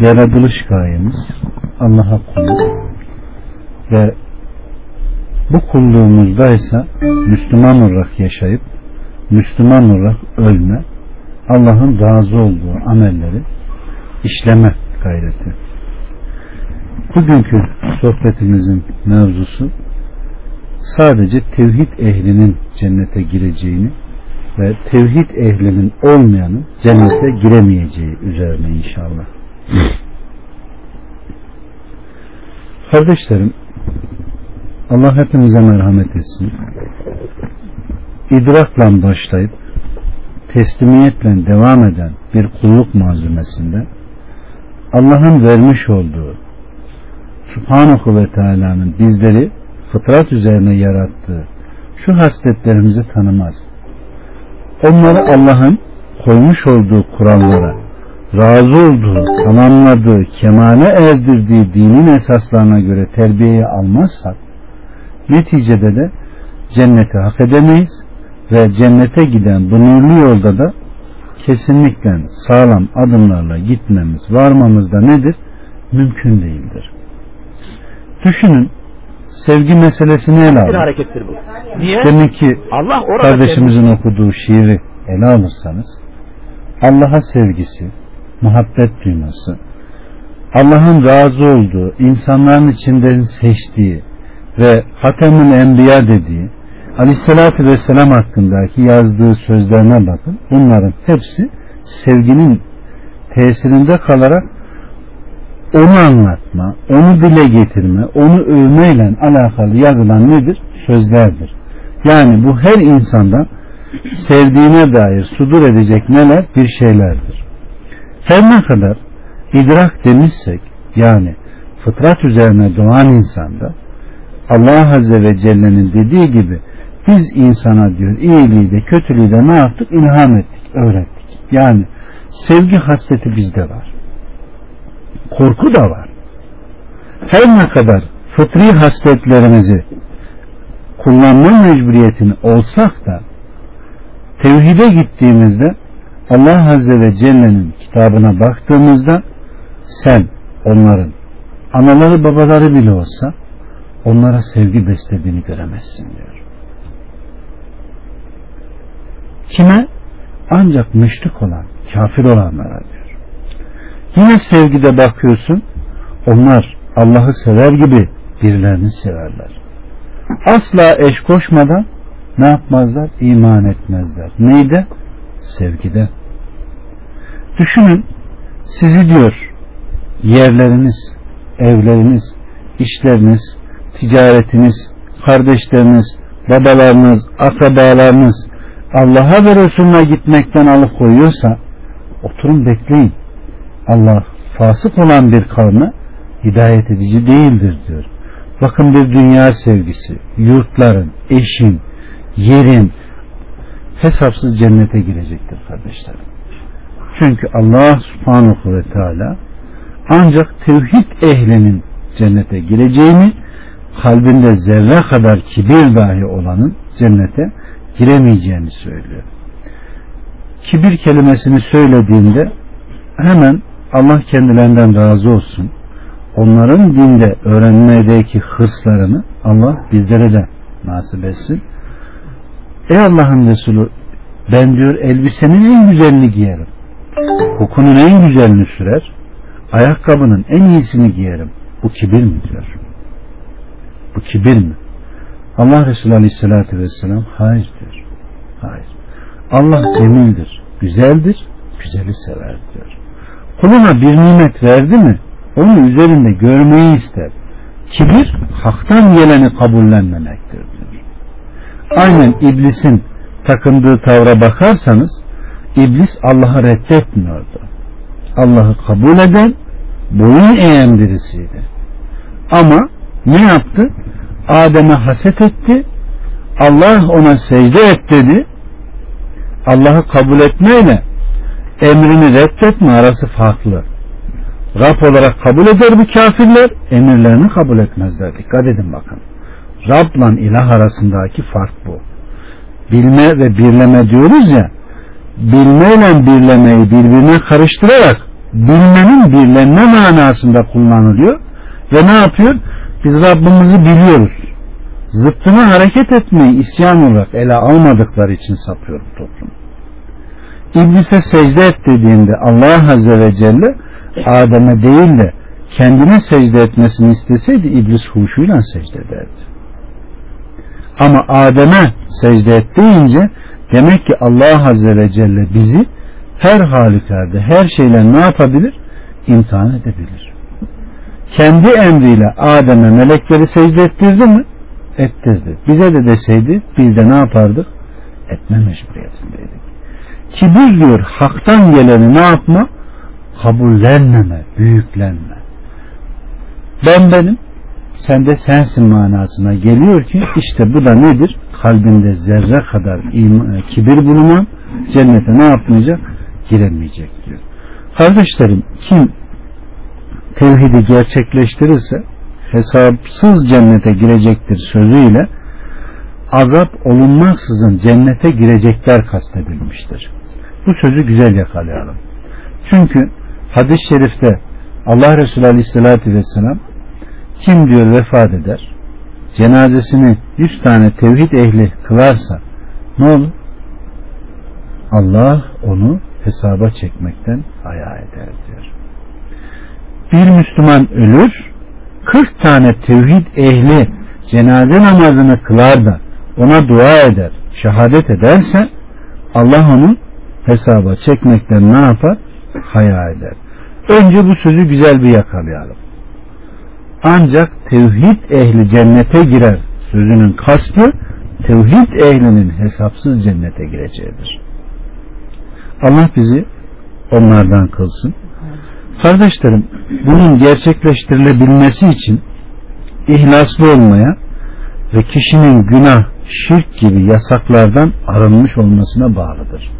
yaratılış gayemiz Allah'a kulluk ve bu kulluğumuzda ise Müslüman olarak yaşayıp Müslüman olarak ölme Allah'ın razı olduğu amelleri işleme gayreti. Bugünkü sohbetimizin mevzusu sadece tevhid ehlinin cennete gireceğini ve tevhid ehlinin olmayanın cennete giremeyeceği üzerine inşallah. Kardeşlerim Allah hepimize merhamet etsin. İdrakla başlayıp teslimiyetle devam eden bir kulluk malzemesinde Allah'ın vermiş olduğu Subhanahu ve Teala'nın bizleri fıtrat üzerine yarattığı şu hasletlerimizi tanımaz. Onları Allah'ın koymuş olduğu kurallara, razı olduğu, tamamladığı, kemale erdirdiği dinin esaslarına göre terbiyeyi almazsak, neticede de cenneti hak edemeyiz ve cennete giden bu nurlu yolda da kesinlikle sağlam adımlarla gitmemiz, varmamız da nedir? Mümkün değildir. Düşünün, sevgi meselesini ele alın. harekettir bu. Niye? Demek ki Allah kardeşimizin okuduğu şiiri ele alırsanız Allah'a sevgisi, muhabbet duyması, Allah'ın razı olduğu, insanların içinden seçtiği ve Hatemül Enbiya dediği Aleyhisselatü Vesselam hakkındaki yazdığı sözlerine bakın. Bunların hepsi sevginin tesirinde kalarak onu anlatma, onu dile getirme, onu övmeyle alakalı yazılan nedir? Sözlerdir. Yani bu her insandan sevdiğine dair sudur edecek neler? Bir şeylerdir. Her ne kadar idrak demişsek yani fıtrat üzerine doğan insanda Allah Azze ve Celle'nin dediği gibi biz insana diyor iyiliği de kötülüğü de ne yaptık? İlham ettik, öğrettik. Yani sevgi hasleti bizde var. Korku da var. Her ne kadar fıtri hasletlerimizi kullanma mecburiyetini olsak da tevhide gittiğimizde Allah Azze ve Celle'nin kitabına baktığımızda sen onların anaları babaları bile olsa onlara sevgi beslediğini göremezsin diyor. Kime? Ancak müşrik olan, kafir olanlara diyor. Yine sevgide bakıyorsun, onlar Allah'ı sever gibi birilerini severler. Asla eş koşmadan ne yapmazlar? İman etmezler. Neyde? Sevgide. Düşünün, sizi diyor, yerleriniz, evleriniz, işleriniz, ticaretiniz, kardeşleriniz, babalarınız, akrabalarınız Allah'a ve Resulüne gitmekten alıkoyuyorsa oturun bekleyin. Allah fasık olan bir kavme hidayet edici değildir diyor. Bakın bir dünya sevgisi, yurtların, eşin, yerin hesapsız cennete girecektir kardeşlerim. Çünkü Allah subhanahu ve teala ancak tevhid ehlinin cennete gireceğini kalbinde zerre kadar kibir dahi olanın cennete giremeyeceğini söylüyor. Kibir kelimesini söylediğinde hemen Allah kendilerinden razı olsun. Onların dinde öğrenmedeki hırslarını Allah bizlere de nasip etsin. Ey Allah'ın Resulü ben diyor elbisenin en güzelini giyerim. Kokunun en güzelini sürer. Ayakkabının en iyisini giyerim. Bu kibir mi diyor? Bu kibir mi? Allah Resulü Aleyhisselatü Vesselam hayır diyor. Hayır. Allah cemildir, güzeldir, güzeli sever diyor. Kuluna bir nimet verdi mi onu üzerinde görmeyi ister. Kibir haktan geleni kabullenmemektir diyor. Aynen iblisin takındığı tavra bakarsanız iblis Allah'ı reddetmiyordu. Allah'ı kabul eden boyun eğen birisiydi. Ama ne yaptı? Adem'e haset etti. Allah ona secde et dedi. Allah'ı kabul etmeyle emrini reddetme arası farklı. Rab olarak kabul eder bu kafirler, emirlerini kabul etmezler. Dikkat edin bakın. Rab'la ilah arasındaki fark bu. Bilme ve birleme diyoruz ya, bilmeyle birlemeyi birbirine karıştırarak bilmenin birlenme manasında kullanılıyor ve ne yapıyor? Biz Rabbimizi biliyoruz. Zıttına hareket etmeyi isyan olarak ele almadıkları için sapıyor bu toplum. İblise secde et dediğinde Allah Azze ve Celle Adem'e değil de kendine secde etmesini isteseydi iblis huşuyla secde ederdi. Ama Adem'e secde et deyince demek ki Allah Azze ve Celle bizi her halükarda her şeyle ne yapabilir? İmtihan edebilir. Kendi emriyle Adem'e melekleri secde ettirdi mi? Ettirdi. Bize de deseydi biz de ne yapardık? Etme mecburiyetindeydik. Kibir diyor haktan geleni ne yapma? Kabullenmeme, büyüklenme. Ben benim, sen de sensin manasına geliyor ki işte bu da nedir? Kalbinde zerre kadar iman, kibir bulunan cennete ne yapmayacak? Giremeyecek diyor. Kardeşlerim kim tevhidi gerçekleştirirse hesapsız cennete girecektir sözüyle azap olunmaksızın cennete girecekler kastedilmiştir. Bu sözü güzel yakalayalım. Çünkü hadis-i şerifte Allah Resulü Aleyhisselatü Vesselam kim diyor vefat eder cenazesini yüz tane tevhid ehli kılarsa ne olur? Allah onu hesaba çekmekten ayağa eder diyor. Bir Müslüman ölür 40 tane tevhid ehli cenaze namazını kılar da ona dua eder, şehadet ederse Allah onu hesaba çekmekten ne yapar? Haya eder. Önce bu sözü güzel bir yakalayalım. Ancak tevhid ehli cennete girer sözünün kastı tevhid ehlinin hesapsız cennete gireceğidir. Allah bizi onlardan kılsın. Kardeşlerim bunun gerçekleştirilebilmesi için ihlaslı olmaya ve kişinin günah, şirk gibi yasaklardan arınmış olmasına bağlıdır.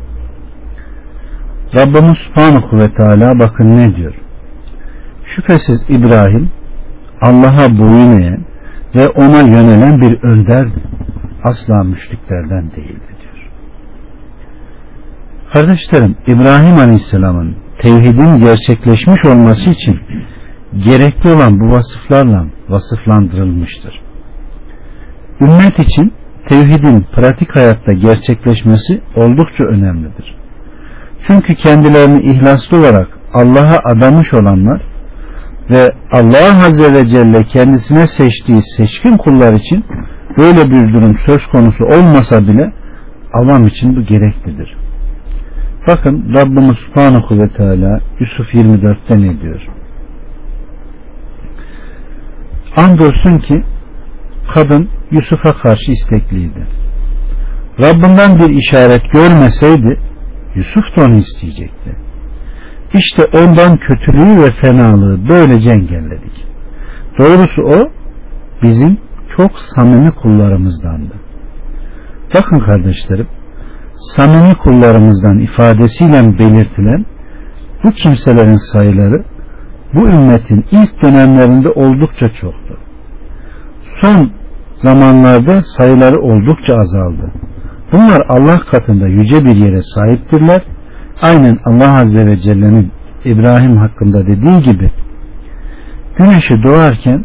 Rabbimiz Subhanahu ve Teala bakın ne diyor. Şüphesiz İbrahim Allah'a boyun eğen ve ona yönelen bir önderdi. Asla müşriklerden değildi diyor. Kardeşlerim İbrahim Aleyhisselam'ın tevhidin gerçekleşmiş olması için gerekli olan bu vasıflarla vasıflandırılmıştır. Ümmet için tevhidin pratik hayatta gerçekleşmesi oldukça önemlidir. Çünkü kendilerini ihlaslı olarak Allah'a adamış olanlar ve Allah Azze ve Celle kendisine seçtiği seçkin kullar için böyle bir durum söz konusu olmasa bile avam için bu gereklidir. Bakın Rabbimiz Subhanahu ve Teala Yusuf 24'te ne diyor? Andolsun ki kadın Yusuf'a karşı istekliydi. Rabbinden bir işaret görmeseydi Yusuf da onu isteyecekti. İşte ondan kötülüğü ve fenalığı böylece engelledik. Doğrusu o bizim çok samimi kullarımızdandı. Bakın kardeşlerim, samimi kullarımızdan ifadesiyle belirtilen bu kimselerin sayıları bu ümmetin ilk dönemlerinde oldukça çoktu. Son zamanlarda sayıları oldukça azaldı. Bunlar Allah katında yüce bir yere sahiptirler. Aynen Allah Azze ve Celle'nin İbrahim hakkında dediği gibi güneşi doğarken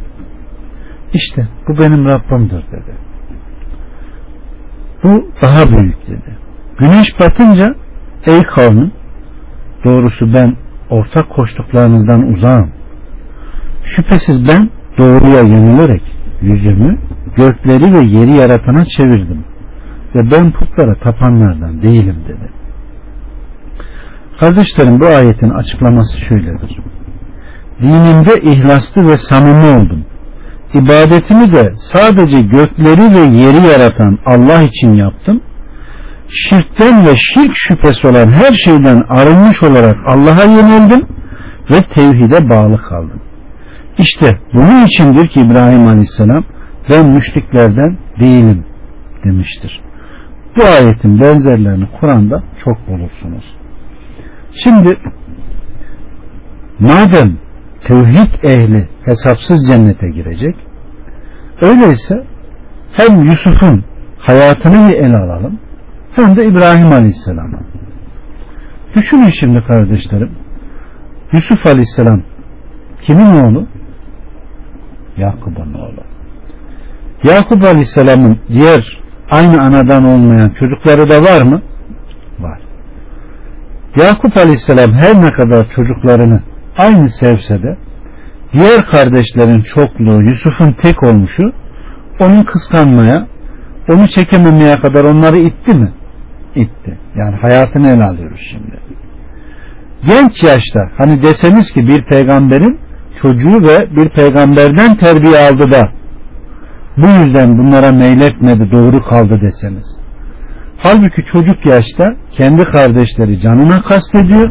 işte bu benim Rabbimdir dedi. Bu daha büyük dedi. Güneş batınca ey kavmin doğrusu ben ortak koştuklarınızdan uzağım. Şüphesiz ben doğruya yönelerek yüzümü gökleri ve yeri yaratana çevirdim ve ben putlara tapanlardan değilim dedi. Kardeşlerim bu ayetin açıklaması şöyledir. Dinimde ihlaslı ve samimi oldum. İbadetimi de sadece gökleri ve yeri yaratan Allah için yaptım. Şirkten ve şirk şüphesi olan her şeyden arınmış olarak Allah'a yöneldim ve tevhide bağlı kaldım. İşte bunun içindir ki İbrahim Aleyhisselam ben müşriklerden değilim demiştir. Bu ayetin benzerlerini Kur'an'da çok bulursunuz. Şimdi madem tevhid ehli hesapsız cennete girecek öyleyse hem Yusuf'un hayatını bir ele alalım hem de İbrahim Aleyhisselam'ı. Düşünün şimdi kardeşlerim Yusuf Aleyhisselam kimin oğlu? Yakup'un oğlu. Yakup Aleyhisselam'ın diğer aynı anadan olmayan çocukları da var mı? Yakup Aleyhisselam her ne kadar çocuklarını aynı sevse de diğer kardeşlerin çokluğu Yusuf'un tek olmuşu onun kıskanmaya onu çekememeye kadar onları itti mi? İtti. Yani hayatını ele alıyoruz şimdi. Genç yaşta hani deseniz ki bir peygamberin çocuğu ve bir peygamberden terbiye aldı da bu yüzden bunlara meyletmedi doğru kaldı deseniz. Halbuki çocuk yaşta kendi kardeşleri canına kastediyor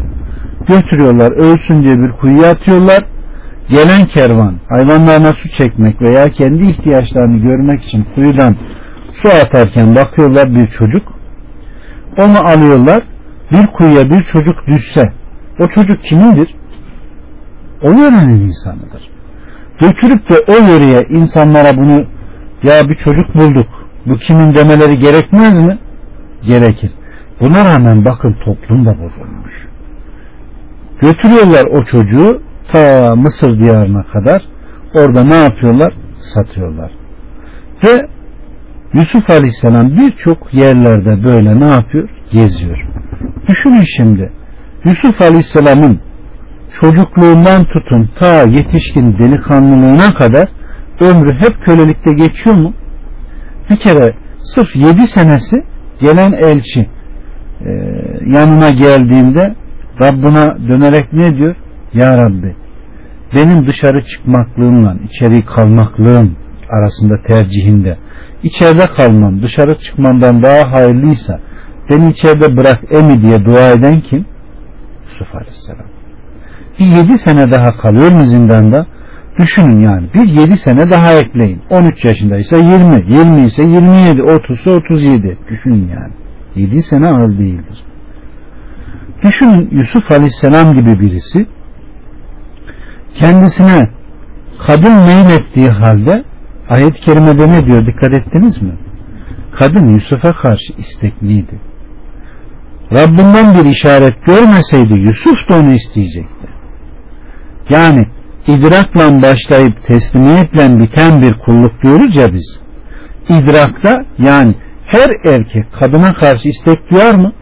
götürüyorlar ölsün diye bir kuyuya atıyorlar gelen kervan hayvanlarına su çekmek veya kendi ihtiyaçlarını görmek için kuyudan su atarken bakıyorlar bir çocuk onu alıyorlar bir kuyuya bir çocuk düşse o çocuk kimindir? O yörenin insanıdır. Götürüp de o yöreye insanlara bunu ya bir çocuk bulduk bu kimin demeleri gerekmez mi? Gerekir. Buna rağmen bakın toplum da bozulmuş. Götürüyorlar o çocuğu ta Mısır diyarına kadar orada ne yapıyorlar? Satıyorlar. Ve Yusuf Aleyhisselam birçok yerlerde böyle ne yapıyor? Geziyor. Düşünün şimdi Yusuf Aleyhisselam'ın çocukluğundan tutun ta yetişkin delikanlılığına kadar ömrü hep kölelikte geçiyor mu? Bir kere sırf yedi senesi gelen elçi e, yanına geldiğinde Rabbına dönerek ne diyor? Ya Rabbi benim dışarı çıkmaklığımla içeri kalmaklığım arasında tercihinde içeride kalmam dışarı çıkmamdan daha hayırlıysa beni içeride bırak emi diye dua eden kim? Yusuf Aleyhisselam. Bir yedi sene daha kalıyor mu zindanda? Düşünün yani bir yedi sene daha ekleyin. 13 yaşındaysa 20, 20 ise 27, 30 ise 37. Düşünün yani. 7 sene az değildir. Düşünün Yusuf Aleyhisselam gibi birisi kendisine kadın meylettiği halde ayet-i kerimede ne diyor dikkat ettiniz mi? Kadın Yusuf'a karşı istekliydi. Rabbinden bir işaret görmeseydi Yusuf da onu isteyecekti. Yani idrakla başlayıp teslimiyetle biten bir kulluk diyoruz ya biz. İdrakta yani her erkek kadına karşı istek duyar mı?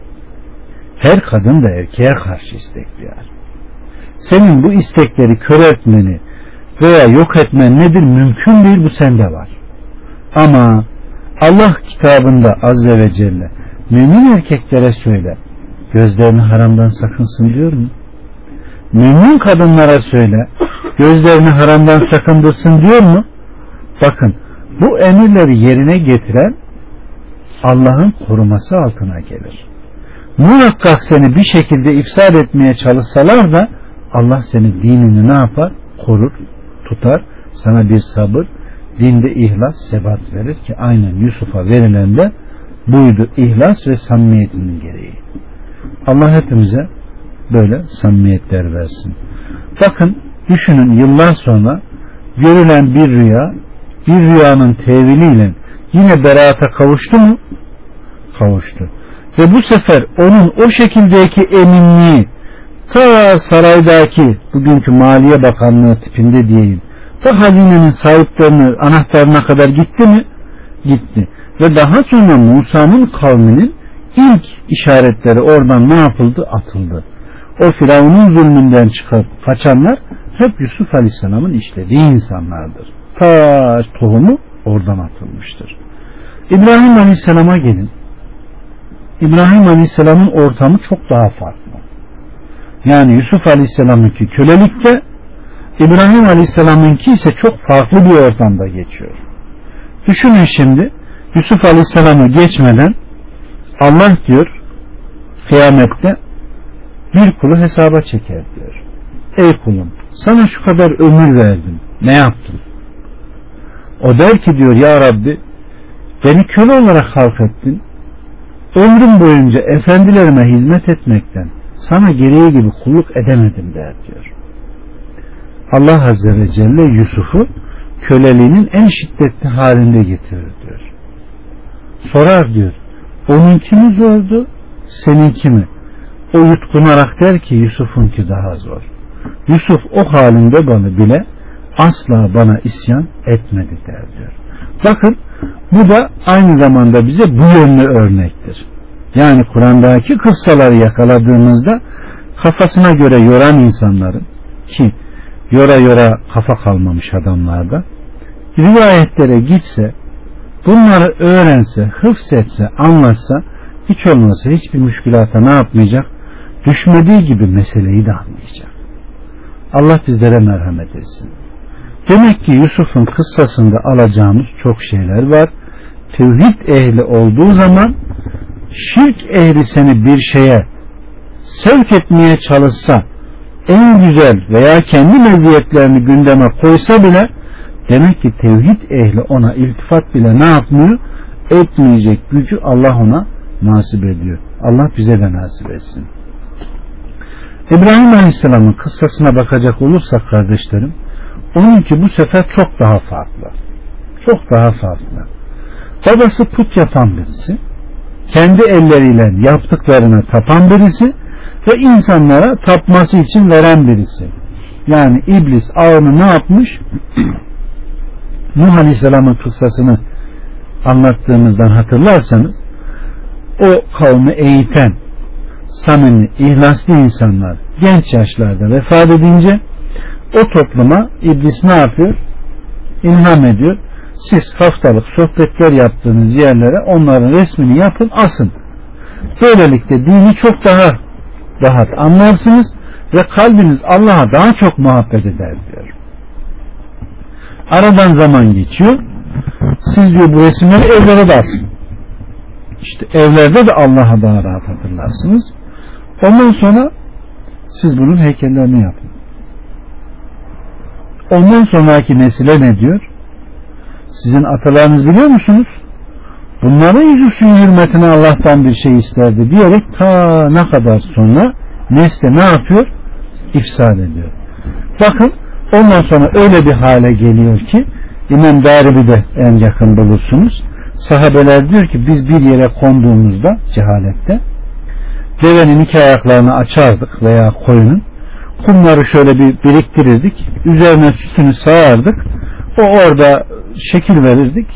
Her kadın da erkeğe karşı istek duyar. Senin bu istekleri kör etmeni veya yok etmen nedir? Mümkün değil bu sende var. Ama Allah kitabında Azze ve Celle mümin erkeklere söyle gözlerini haramdan sakınsın diyor mu? Mümin kadınlara söyle gözlerini haramdan sakındırsın diyor mu? Bakın bu emirleri yerine getiren Allah'ın koruması altına gelir. Muhakkak seni bir şekilde ifsad etmeye çalışsalar da Allah senin dinini ne yapar? Korur, tutar, sana bir sabır, dinde ihlas, sebat verir ki aynen Yusuf'a verilen de buydu ihlas ve samimiyetinin gereği. Allah hepimize böyle samimiyetler versin. Bakın düşünün yıllar sonra görülen bir rüya bir rüyanın teviliyle yine beraata kavuştu mu? Kavuştu. Ve bu sefer onun o şekildeki eminliği ta saraydaki bugünkü Maliye Bakanlığı tipinde diyeyim ta hazinenin sahiplerine anahtarına kadar gitti mi? Gitti. Ve daha sonra Musa'nın kavminin ilk işaretleri oradan ne yapıldı? Atıldı. O Firavun'un zulmünden çıkıp kaçanlar hep Yusuf Aleyhisselam'ın işlediği insanlardır. Ta tohumu oradan atılmıştır. İbrahim Aleyhisselam'a gelin. İbrahim Aleyhisselam'ın ortamı çok daha farklı. Yani Yusuf Aleyhisselam'ınki kölelikte İbrahim Aleyhisselam'ınki ise çok farklı bir ortamda geçiyor. Düşünün şimdi Yusuf Aleyhisselam'ı geçmeden Allah diyor kıyamette bir kulu hesaba çeker diyor. Ey kulum sana şu kadar ömür verdim. Ne yaptın? O der ki diyor ya Rabbi beni köle olarak halk ettin. Ömrüm boyunca efendilerime hizmet etmekten sana gereği gibi kulluk edemedim der diyor. Allah Azze ve Celle Yusuf'u köleliğinin en şiddetli halinde getirir diyor. Sorar diyor. Onun kimi zordu? Senin kimi? O yutkunarak der ki Yusuf'unki daha zor. Yusuf o halinde bana bile asla bana isyan etmedi der diyor. Bakın bu da aynı zamanda bize bu yönlü örnektir. Yani Kur'an'daki kıssaları yakaladığımızda kafasına göre yoran insanların ki yora yora kafa kalmamış adamlarda rivayetlere gitse bunları öğrense, hıfzetse, anlatsa hiç olmasa hiçbir müşkülata ne yapmayacak? Düşmediği gibi meseleyi de anlayacak. Allah bizlere merhamet etsin. Demek ki Yusuf'un kıssasında alacağımız çok şeyler var. Tevhid ehli olduğu zaman şirk ehli seni bir şeye sevk etmeye çalışsa en güzel veya kendi meziyetlerini gündeme koysa bile demek ki tevhid ehli ona iltifat bile ne yapmıyor? Etmeyecek gücü Allah ona nasip ediyor. Allah bize de nasip etsin. İbrahim Aleyhisselam'ın kıssasına bakacak olursak kardeşlerim onunki bu sefer çok daha farklı. Çok daha farklı. Babası put yapan birisi kendi elleriyle yaptıklarına tapan birisi ve insanlara tapması için veren birisi. Yani iblis ağını ne yapmış? Nuh Aleyhisselam'ın kıssasını anlattığımızdan hatırlarsanız o kavmi eğiten samimi, ihlaslı insanlar genç yaşlarda vefat edince o topluma iblis ne yapıyor? İlham ediyor. Siz haftalık sohbetler yaptığınız yerlere onların resmini yapın, asın. Böylelikle dini çok daha rahat anlarsınız ve kalbiniz Allah'a daha çok muhabbet eder diyor. Aradan zaman geçiyor. Siz diyor bu resimleri evlere de asın. İşte evlerde de Allah'a daha rahat hatırlarsınız. Ondan sonra siz bunun heykellerini yapın. Ondan sonraki nesile ne diyor? Sizin atalarınız biliyor musunuz? Bunların yüzüsünün hürmetine Allah'tan bir şey isterdi diyerek ta ne kadar sonra nesle ne yapıyor? İfsad ediyor. Bakın ondan sonra öyle bir hale geliyor ki İmam Daribi de en yakın bulursunuz. Sahabeler diyor ki biz bir yere konduğumuzda cehalette devenin iki ayaklarını açardık veya koyunun. Kumları şöyle bir biriktirirdik üzerine sütünü sağardık. O orada şekil verirdik.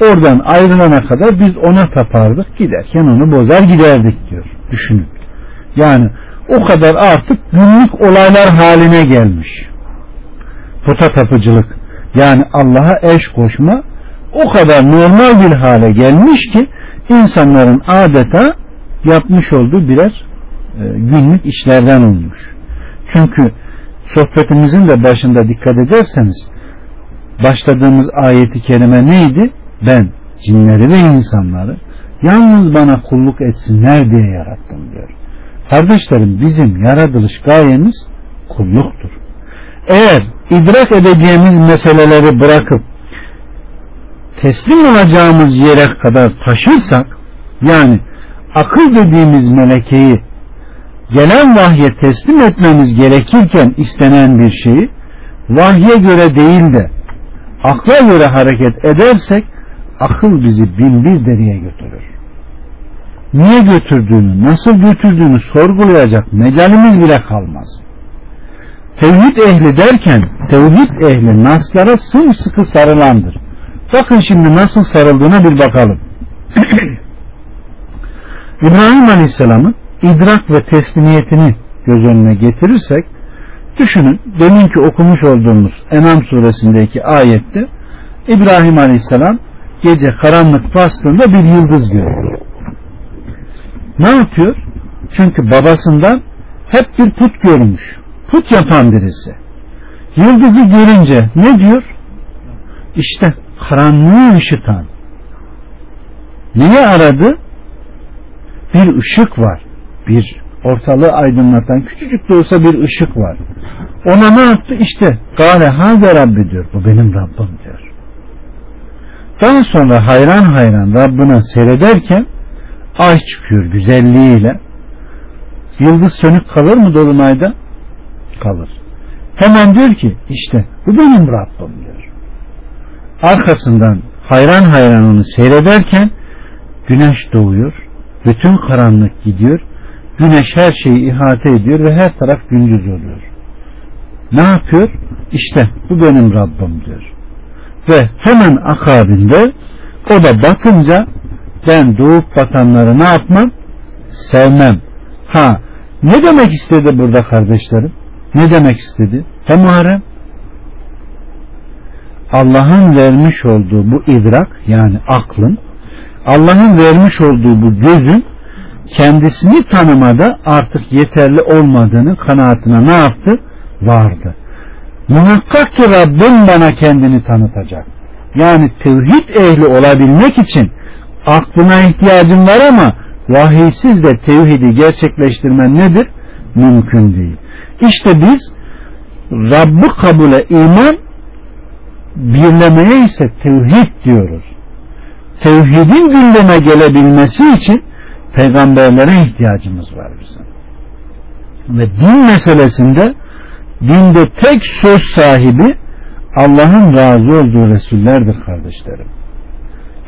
Oradan ayrılana kadar biz ona tapardık giderken onu bozar giderdik diyor düşünün. Yani o kadar artık günlük olaylar haline gelmiş. Puta tapıcılık. Yani Allah'a eş koşma o kadar normal bir hale gelmiş ki insanların adeta yapmış olduğu birer günlük işlerden olmuş. Çünkü sohbetimizin de başında dikkat ederseniz başladığımız ayeti kerime neydi? Ben cinleri ve insanları yalnız bana kulluk etsinler diye yarattım diyor. Kardeşlerim bizim yaratılış gayemiz kulluktur. Eğer idrak edeceğimiz meseleleri bırakıp teslim olacağımız yere kadar taşırsak yani akıl dediğimiz melekeyi gelen vahye teslim etmemiz gerekirken istenen bir şeyi vahye göre değil de akla göre hareket edersek akıl bizi bin bir deriye götürür. Niye götürdüğünü, nasıl götürdüğünü sorgulayacak mecalimiz bile kalmaz. Tevhid ehli derken tevhid ehli naslara sımsıkı sarılandır. Bakın şimdi nasıl sarıldığına bir bakalım. İbrahim Aleyhisselam'ın idrak ve teslimiyetini göz önüne getirirsek düşünün deminki okumuş olduğumuz Enam suresindeki ayette İbrahim Aleyhisselam gece karanlık bastığında bir yıldız görüyor. Ne yapıyor? Çünkü babasından hep bir put görmüş. Put yapan birisi. Yıldızı görünce ne diyor? İşte karanlığı ışıtan. Neyi aradı? Bir ışık var. Bir ortalığı aydınlatan küçücük de olsa bir ışık var. Ona ne yaptı? İşte Gale Haze Rabbi diyor. Bu benim Rabbim diyor. Daha sonra hayran hayran Rabbine seyrederken ay çıkıyor güzelliğiyle. Yıldız sönük kalır mı dolunayda? Kalır. Hemen diyor ki işte bu benim Rabbim diyor. Arkasından hayran hayran onu seyrederken güneş doğuyor. Bütün karanlık gidiyor. Güneş her şeyi ihate ediyor ve her taraf gündüz oluyor. ne yapıyor? İşte bu benim Rabbim diyor. Ve hemen akabinde o da bakınca ben doğup batanları ne yapmam? Sevmem. Ha ne demek istedi burada kardeşlerim? Ne demek istedi? He Muharrem? Allah'ın vermiş olduğu bu idrak yani aklın Allah'ın vermiş olduğu bu gözün kendisini tanımada artık yeterli olmadığını kanaatine ne yaptı? Vardı. Muhakkak ki Rabbim bana kendini tanıtacak. Yani tevhid ehli olabilmek için aklına ihtiyacım var ama vahiysiz de tevhidi gerçekleştirmen nedir? Mümkün değil. İşte biz Rabb'ı kabule iman birlemeye ise tevhid diyoruz. Tevhidin gündeme gelebilmesi için peygamberlere ihtiyacımız var bizim. Ve din meselesinde dinde tek söz sahibi Allah'ın razı olduğu Resullerdir kardeşlerim.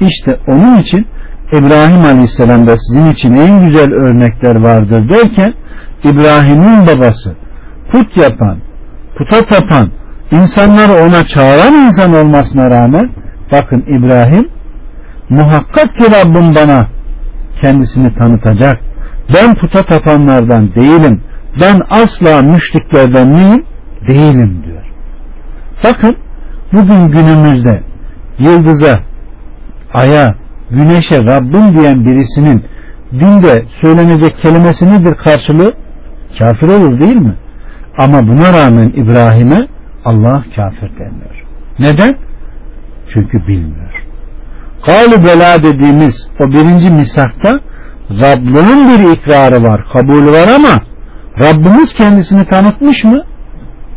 İşte onun için İbrahim Aleyhisselam'da sizin için en güzel örnekler vardır derken İbrahim'in babası put yapan, puta tapan, insanları ona çağıran insan olmasına rağmen bakın İbrahim muhakkak ki Rabbim bana kendisini tanıtacak. Ben puta tapanlardan değilim. Ben asla müşriklerden miyim? Değilim diyor. Bakın bugün günümüzde yıldıza, aya, güneşe Rabbim diyen birisinin dinde söylenecek kelimesi nedir karşılığı? Kafir olur değil mi? Ama buna rağmen İbrahim'e Allah kafir demiyor. Neden? Çünkü bilmiyor. Kalu bela dediğimiz o birinci misakta Rabbinin bir ikrarı var, kabulü var ama Rabbimiz kendisini tanıtmış mı?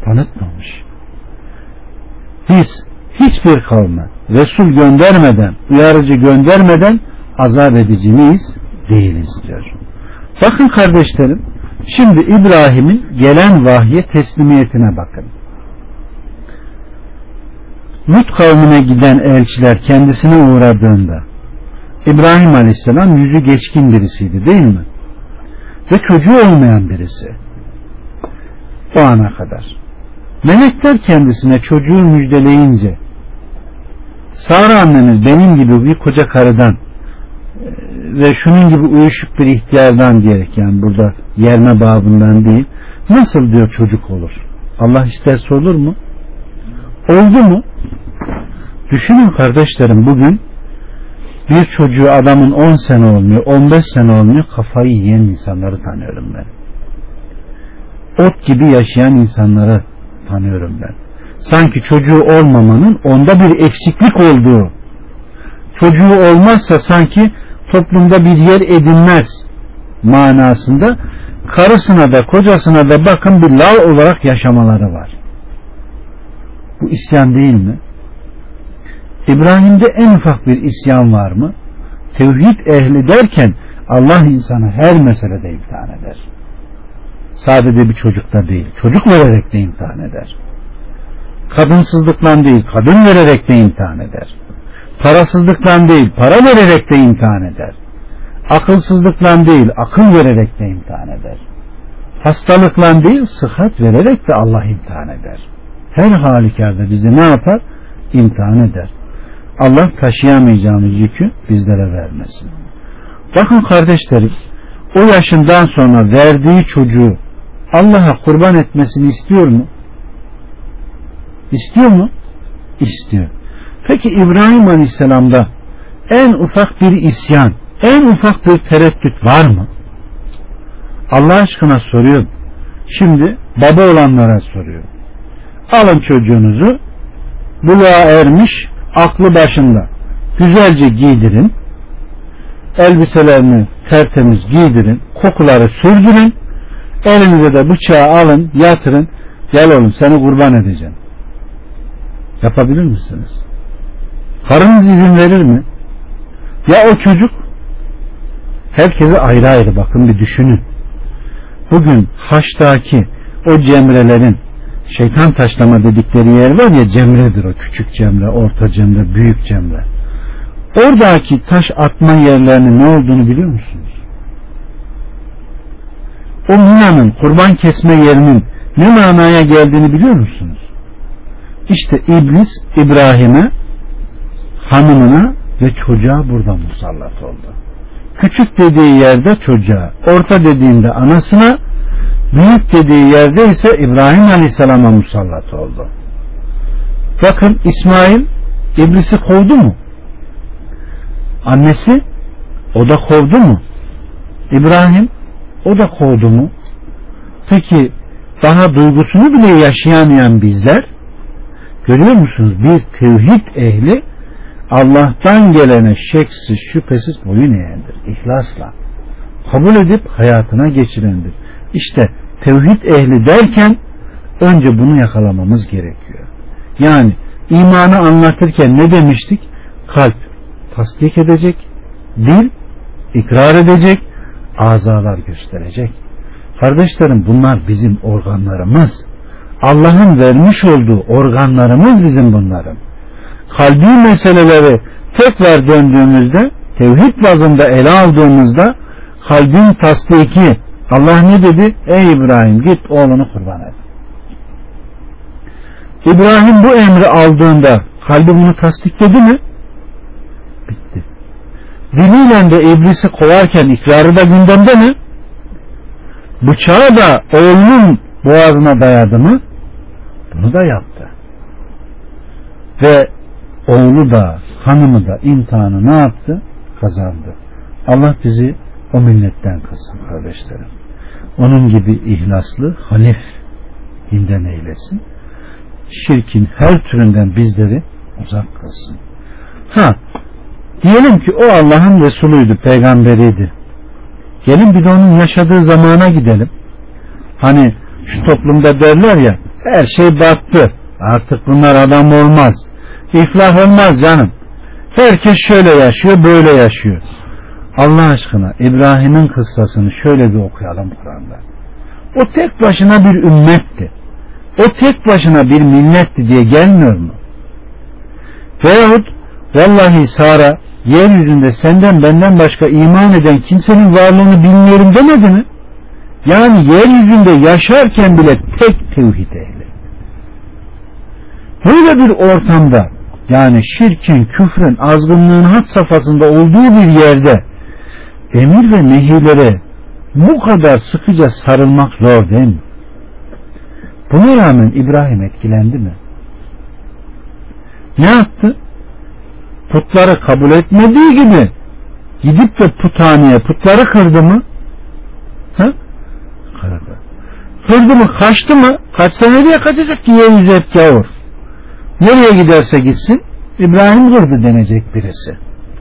Tanıtmamış. Biz hiçbir kavme Resul göndermeden, uyarıcı göndermeden azap edici miyiz? Değiliz diyor. Bakın kardeşlerim, şimdi İbrahim'in gelen vahye teslimiyetine bakın. Lut kavmine giden elçiler kendisine uğradığında İbrahim Aleyhisselam yüzü geçkin birisiydi değil mi? Ve çocuğu olmayan birisi. O ana kadar. Melekler kendisine çocuğu müjdeleyince Sara anneniz benim gibi bir koca karıdan e, ve şunun gibi uyuşuk bir ihtiyardan diyerek yani burada yerme babından değil nasıl diyor çocuk olur Allah isterse olur mu oldu mu düşünün kardeşlerim bugün bir çocuğu adamın 10 sene olmuyor 15 sene olmuyor kafayı yiyen insanları tanıyorum ben. Ot gibi yaşayan insanları tanıyorum ben. Sanki çocuğu olmamanın onda bir eksiklik olduğu çocuğu olmazsa sanki toplumda bir yer edinmez manasında karısına da kocasına da bakın bir lal olarak yaşamaları var. Bu isyan değil mi? İbrahim'de en ufak bir isyan var mı? Tevhid ehli derken Allah insanı her meselede imtihan eder. Sadece bir çocukta değil. Çocuk vererek de imtihan eder. Kadınsızlıktan değil, kadın vererek de imtihan eder. Parasızlıktan değil, para vererek de imtihan eder. Akılsızlıktan değil, akıl vererek de imtihan eder. Hastalıktan değil, sıhhat vererek de Allah imtihan eder. Her halükarda bizi ne yapar? İmtihan eder. Allah taşıyamayacağımız yükü bizlere vermesin. Bakın kardeşlerim, o yaşından sonra verdiği çocuğu Allah'a kurban etmesini istiyor mu? İstiyor mu? İstiyor. Peki İbrahim Aleyhisselam'da en ufak bir isyan, en ufak bir tereddüt var mı? Allah aşkına soruyorum. Şimdi baba olanlara soruyor. Alın çocuğunuzu buluğa ermiş, aklı başında. Güzelce giydirin. Elbiselerini tertemiz giydirin. Kokuları sürdürün. Elinize de bıçağı alın, yatırın. Gel oğlum seni kurban edeceğim. Yapabilir misiniz? Karınız izin verir mi? Ya o çocuk herkese ayrı ayrı bakın bir düşünün. Bugün Haç'taki o cemrelerin şeytan taşlama dedikleri yer var ya cemredir o küçük cemre, orta cemre, büyük cemre. Oradaki taş atma yerlerinin ne olduğunu biliyor musunuz? O Mina'nın kurban kesme yerinin ne manaya geldiğini biliyor musunuz? İşte iblis İbrahim'e hanımına ve çocuğa burada musallat oldu. Küçük dediği yerde çocuğa, orta dediğinde anasına, büyük dediği yerde ise İbrahim Aleyhisselam'a musallat oldu. Bakın İsmail iblisi kovdu mu? Annesi o da kovdu mu? İbrahim o da kovdu mu? Peki daha duygusunu bile yaşayamayan bizler görüyor musunuz? Bir tevhid ehli Allah'tan gelene şeksiz şüphesiz boyun eğendir. İhlasla. Kabul edip hayatına geçirendir. İşte tevhid ehli derken önce bunu yakalamamız gerekiyor. Yani imanı anlatırken ne demiştik? Kalp tasdik edecek, dil ikrar edecek, azalar gösterecek. Kardeşlerim bunlar bizim organlarımız. Allah'ın vermiş olduğu organlarımız bizim bunların. Kalbi meseleleri tekrar döndüğümüzde tevhid bazında ele aldığımızda kalbin tasdiki Allah ne dedi? Ey İbrahim git oğlunu kurban et. İbrahim bu emri aldığında kalbi bunu tasdikledi mi? Bitti. Diliyle de iblisi kovarken ikrarı da gündemde mi? Bıçağı da oğlunun boğazına dayadı mı? Bunu da yaptı. Ve oğlu da hanımı da imtihanı ne yaptı? Kazandı. Allah bizi o milletten kılsın kardeşlerim. Onun gibi ihlaslı, hanif dinden eylesin. Şirkin her türünden bizleri uzak kılsın. Ha, diyelim ki o Allah'ın Resulüydü, peygamberiydi. Gelin bir de onun yaşadığı zamana gidelim. Hani şu toplumda derler ya, her şey battı. Artık bunlar adam olmaz. İflah olmaz canım. Herkes şöyle yaşıyor, böyle yaşıyor. Allah aşkına İbrahim'in kıssasını şöyle bir okuyalım Kur'an'da. O tek başına bir ümmetti. O tek başına bir milletti diye gelmiyor mu? Veyahut vallahi Sara yeryüzünde senden benden başka iman eden kimsenin varlığını bilmiyorum demedi mi? Yani yeryüzünde yaşarken bile tek tevhid ehli. Böyle bir ortamda yani şirkin, küfrün, azgınlığın hat safhasında olduğu bir yerde emir ve nehirlere bu kadar sıkıca sarılmak zor değil mi? Buna rağmen İbrahim etkilendi mi? Ne yaptı? Putları kabul etmediği gibi gidip de puthaneye putları kırdı mı? Ha? Kırdı. Kırdı mı? Kaçtı mı? Kaçsa nereye kaçacak ki yeryüzü hep gavur? Nereye giderse gitsin İbrahim kırdı denecek birisi.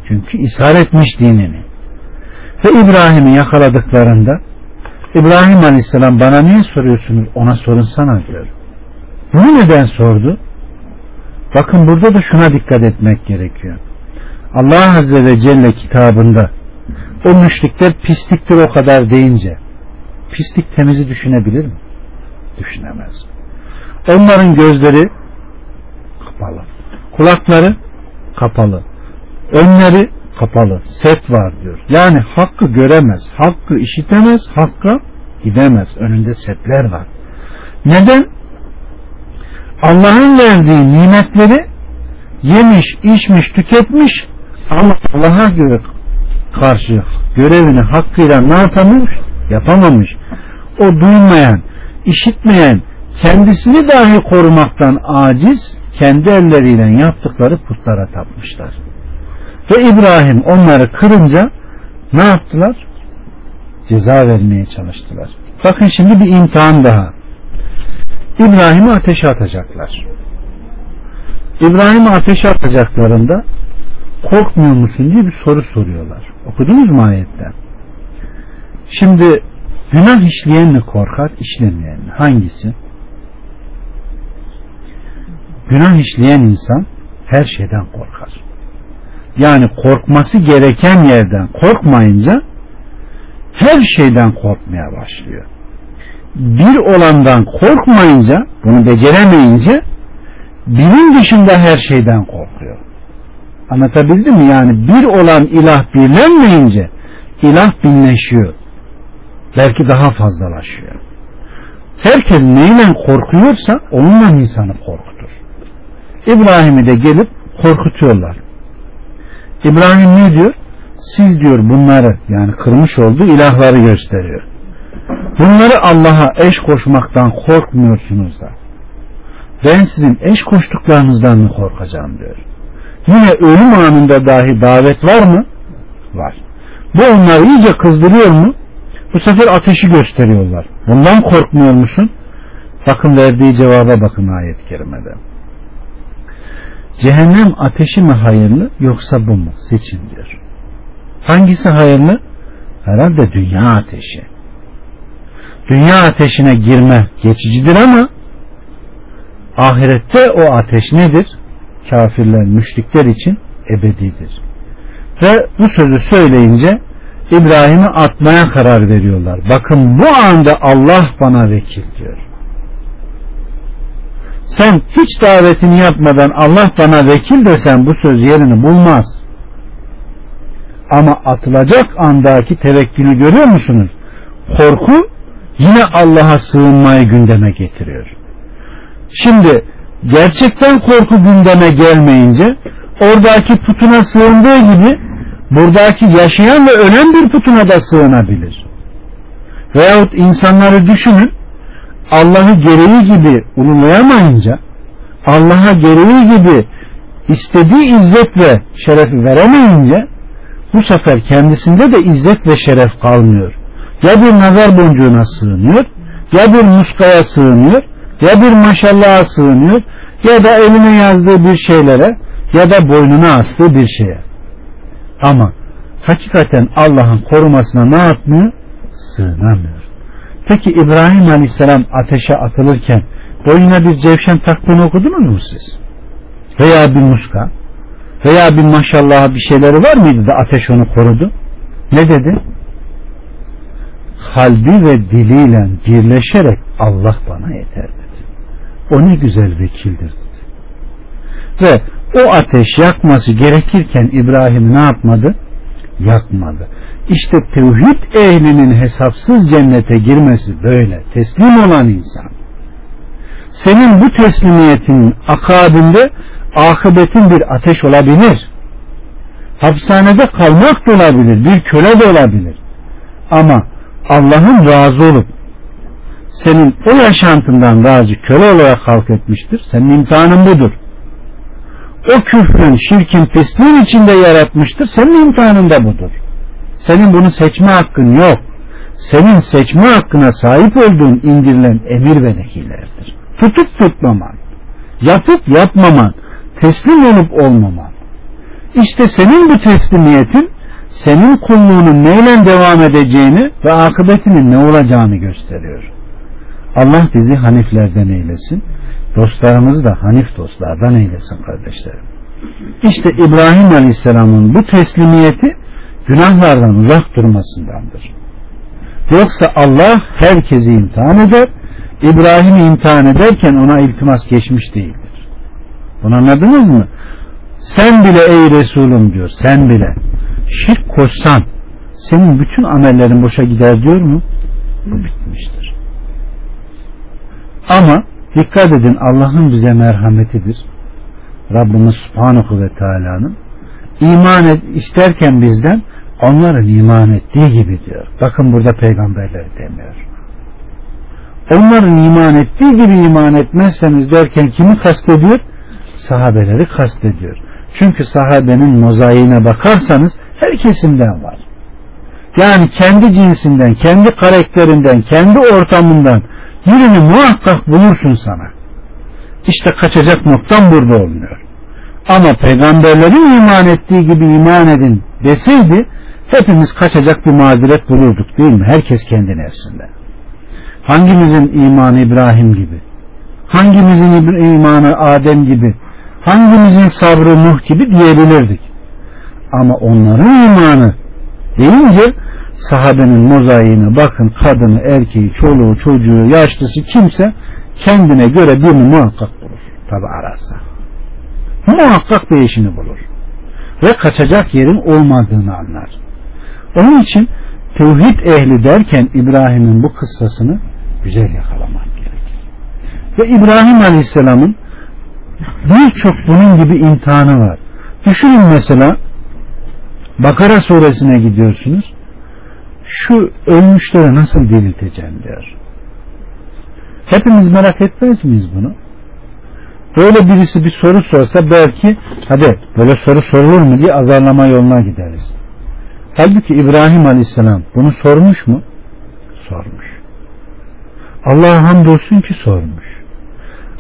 Çünkü ishar etmiş dinini. Ve İbrahim'i yakaladıklarında İbrahim Aleyhisselam bana niye soruyorsunuz? Ona sorunsana diyor. Bunu neden sordu? Bakın burada da şuna dikkat etmek gerekiyor. Allah Azze ve Celle kitabında o müşrikler pisliktir o kadar deyince pislik temizi düşünebilir mi? Düşünemez. Onların gözleri kapalı. Kulakları kapalı. Önleri kapalı. Set var diyor. Yani hakkı göremez. Hakkı işitemez. Hakka gidemez. Önünde setler var. Neden? Allah'ın verdiği nimetleri yemiş, içmiş, tüketmiş ama Allah'a göre karşı görevini hakkıyla ne yapamamış? Yapamamış. O duymayan, işitmeyen, kendisini dahi korumaktan aciz, kendi elleriyle yaptıkları putlara tapmışlar. Ve İbrahim onları kırınca ne yaptılar? Ceza vermeye çalıştılar. Bakın şimdi bir imtihan daha. İbrahim'i ateşe atacaklar. İbrahim'i ateşe atacaklarında korkmuyor musun diye bir soru soruyorlar. Okudunuz mu ayette? Şimdi günah işleyen mi korkar, işlemeyen mi? Hangisi? Günah işleyen insan her şeyden korkar. Yani korkması gereken yerden korkmayınca her şeyden korkmaya başlıyor. Bir olandan korkmayınca, bunu beceremeyince birin dışında her şeyden korkuyor. Anlatabildim mi? Yani bir olan ilah birlenmeyince ilah binleşiyor. Belki daha fazlalaşıyor. Herkes neyle korkuyorsa onunla insanı korkutur. İbrahim'i de gelip korkutuyorlar. İbrahim ne diyor? Siz diyor bunları yani kırmış olduğu ilahları gösteriyor. Bunları Allah'a eş koşmaktan korkmuyorsunuz da. Ben sizin eş koştuklarınızdan mı korkacağım diyor. Yine ölüm anında dahi davet var mı? Var. Bu onları iyice kızdırıyor mu? Bu sefer ateşi gösteriyorlar. Bundan korkmuyor musun? Bakın verdiği cevaba bakın ayet-i kerimede. Cehennem ateşi mi hayırlı yoksa bu mu? Seçin diyor. Hangisi hayırlı? Herhalde dünya ateşi. Dünya ateşine girme geçicidir ama ahirette o ateş nedir? Kafirler, müşrikler için ebedidir. Ve bu sözü söyleyince İbrahim'i atmaya karar veriyorlar. Bakın bu anda Allah bana vekil diyor. Sen hiç davetini yapmadan Allah bana vekil desen bu söz yerini bulmaz. Ama atılacak andaki tevekkülü görüyor musunuz? Korku yine Allah'a sığınmayı gündeme getiriyor. Şimdi gerçekten korku gündeme gelmeyince oradaki putuna sığındığı gibi buradaki yaşayan ve ölen bir putuna da sığınabilir. Veyahut insanları düşünün Allah'ı gereği gibi ululayamayınca Allah'a gereği gibi istediği izzet ve şerefi veremeyince bu sefer kendisinde de izzet ve şeref kalmıyor. Ya bir nazar boncuğuna sığınıyor, ya bir muskaya sığınıyor, ya bir maşallaha sığınıyor, ya da eline yazdığı bir şeylere, ya da boynuna astığı bir şeye. Ama hakikaten Allah'ın korumasına ne yapmıyor? Sığınamıyor. Peki İbrahim Aleyhisselam ateşe atılırken boyuna bir cevşen taktığını okudunuz mu siz? Veya bir muska veya bir maşallah bir şeyleri var mıydı da ateş onu korudu? Ne dedi? Kalbi ve diliyle birleşerek Allah bana yeter dedi. O ne güzel vekildir dedi. Ve o ateş yakması gerekirken İbrahim ne yapmadı? Yakmadı. İşte tevhid ehlinin hesapsız cennete girmesi böyle. Teslim olan insan. Senin bu teslimiyetin akabinde akıbetin bir ateş olabilir. Hapishanede kalmak da olabilir. Bir köle de olabilir. Ama Allah'ın razı olup senin o yaşantından razı köle olarak halk etmiştir. Senin imtihanın budur. O küfrün, şirkin, pisliğin içinde yaratmıştır. Senin imtihanın da budur. Senin bunu seçme hakkın yok. Senin seçme hakkına sahip olduğun indirilen emir ve nehilerdir. Tutup tutmaman, yapıp yapmaman, teslim olup olmaman. İşte senin bu teslimiyetin senin kulluğunun neyle devam edeceğini ve akıbetinin ne olacağını gösteriyor. Allah bizi haniflerden eylesin. Dostlarımızı da hanif dostlardan eylesin kardeşlerim. İşte İbrahim Aleyhisselam'ın bu teslimiyeti günahlardan uzak durmasındandır. Yoksa Allah herkesi imtihan eder. İbrahim'i imtihan ederken ona iltimas geçmiş değildir. Bunu anladınız mı? Sen bile ey Resulüm diyor. Sen bile. Şirk koşsan senin bütün amellerin boşa gider diyor mu? Bu bitmiştir. Ama dikkat edin Allah'ın bize merhametidir. Rabbimiz Subhanahu ve Teala'nın iman et, isterken bizden onların iman ettiği gibi diyor. Bakın burada peygamberleri demiyor. Onların iman ettiği gibi iman etmezseniz derken kimi kastediyor? Sahabeleri kastediyor. Çünkü sahabenin mozaiğine bakarsanız her kesimden var. Yani kendi cinsinden, kendi karakterinden, kendi ortamından birini muhakkak bulursun sana. İşte kaçacak noktam burada olmuyor. Ama peygamberlerin iman ettiği gibi iman edin deseydi hepimiz kaçacak bir mazeret bulurduk değil mi? Herkes kendi nefsinde. Hangimizin imanı İbrahim gibi? Hangimizin imanı Adem gibi? Hangimizin sabrı Nuh gibi diyebilirdik. Ama onların imanı deyince sahabenin mozaiğine bakın kadını, erkeği, çoluğu, çocuğu, yaşlısı kimse kendine göre birini muhakkak bulur. Tabi ararsa. Muhakkak bir işini bulur. Ve kaçacak yerin olmadığını anlar. Onun için tevhid ehli derken İbrahim'in bu kıssasını güzel yakalamak Ve İbrahim Aleyhisselam'ın birçok bunun gibi imtihanı var. Düşünün mesela Bakara suresine gidiyorsunuz. Şu ölmüşleri nasıl dirilteceğim diyor. Hepimiz merak etmez miyiz bunu? Böyle birisi bir soru sorsa belki hadi böyle soru sorulur mu diye azarlama yoluna gideriz. Halbuki İbrahim Aleyhisselam bunu sormuş mu? Sormuş. Allah'a hamdolsun ki sormuş.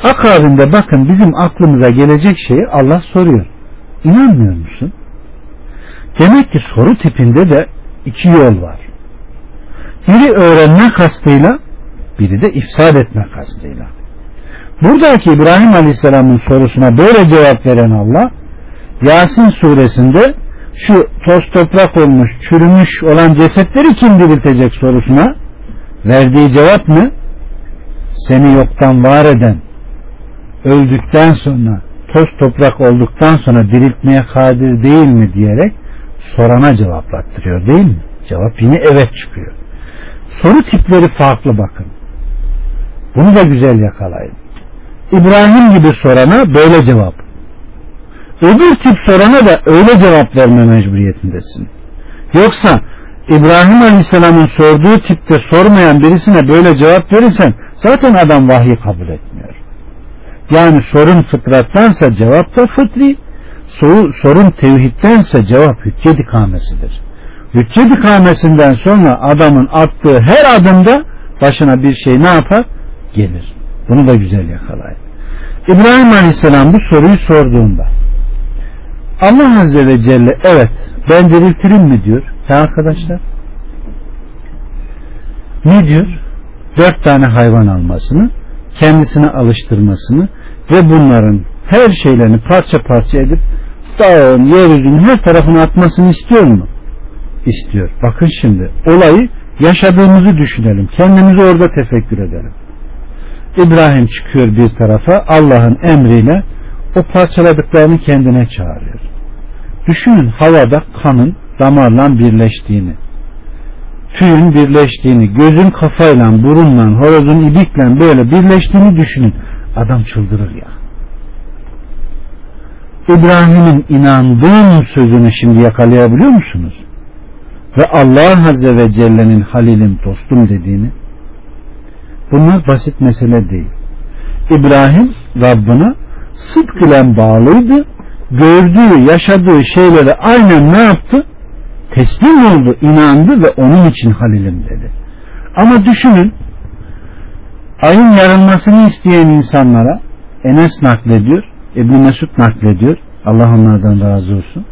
Akabinde bakın bizim aklımıza gelecek şeyi Allah soruyor. İnanmıyor musun? Demek ki soru tipinde de iki yol var. Biri öğrenme kastıyla, biri de ifsad etme kastıyla. Buradaki İbrahim Aleyhisselam'ın sorusuna böyle cevap veren Allah, Yasin suresinde şu toz toprak olmuş, çürümüş olan cesetleri kim diriltecek sorusuna verdiği cevap ne? Seni yoktan var eden, öldükten sonra, toz toprak olduktan sonra diriltmeye kadir değil mi diyerek sorana cevaplattırıyor değil mi? Cevap yine evet çıkıyor. Soru tipleri farklı bakın. Bunu da güzel yakalayın. İbrahim gibi sorana böyle cevap. Öbür tip sorana da öyle cevap verme mecburiyetindesin. Yoksa İbrahim Aleyhisselam'ın sorduğu tipte sormayan birisine böyle cevap verirsen zaten adam vahyi kabul etmiyor. Yani sorun fıtrattansa cevap da fıtri, sorun tevhiddense cevap hüccet ikamesidir. Hüccet ikamesinden sonra adamın attığı her adımda başına bir şey ne yapar? Gelir. Bunu da güzel yakalayın. İbrahim Aleyhisselam bu soruyu sorduğunda Allah Azze ve Celle evet ben diriltirim mi diyor. Ya arkadaşlar ne diyor? Dört tane hayvan almasını kendisine alıştırmasını ve bunların her şeylerini parça parça edip dağın, yeryüzünün her tarafına atmasını istiyor mu? İstiyor. Bakın şimdi olayı yaşadığımızı düşünelim. Kendimizi orada tefekkür edelim. İbrahim çıkıyor bir tarafa Allah'ın emriyle o parçaladıklarını kendine çağırıyor. Düşünün havada kanın damarla birleştiğini, tüyün birleştiğini, gözün kafayla, burunla, horozun ibikle böyle birleştiğini düşünün. Adam çıldırır ya. İbrahim'in inandığım sözünü şimdi yakalayabiliyor musunuz? Ve Allah Azze ve Celle'nin Halil'in dostum dediğini bunlar basit mesele değil. İbrahim Rabbına sıdk ile bağlıydı. Gördüğü, yaşadığı şeyleri aynen ne yaptı? Teslim oldu, inandı ve onun için Halil'im dedi. Ama düşünün ayın yarılmasını isteyen insanlara Enes naklediyor, Ebu Mesud naklediyor. Allah onlardan razı olsun.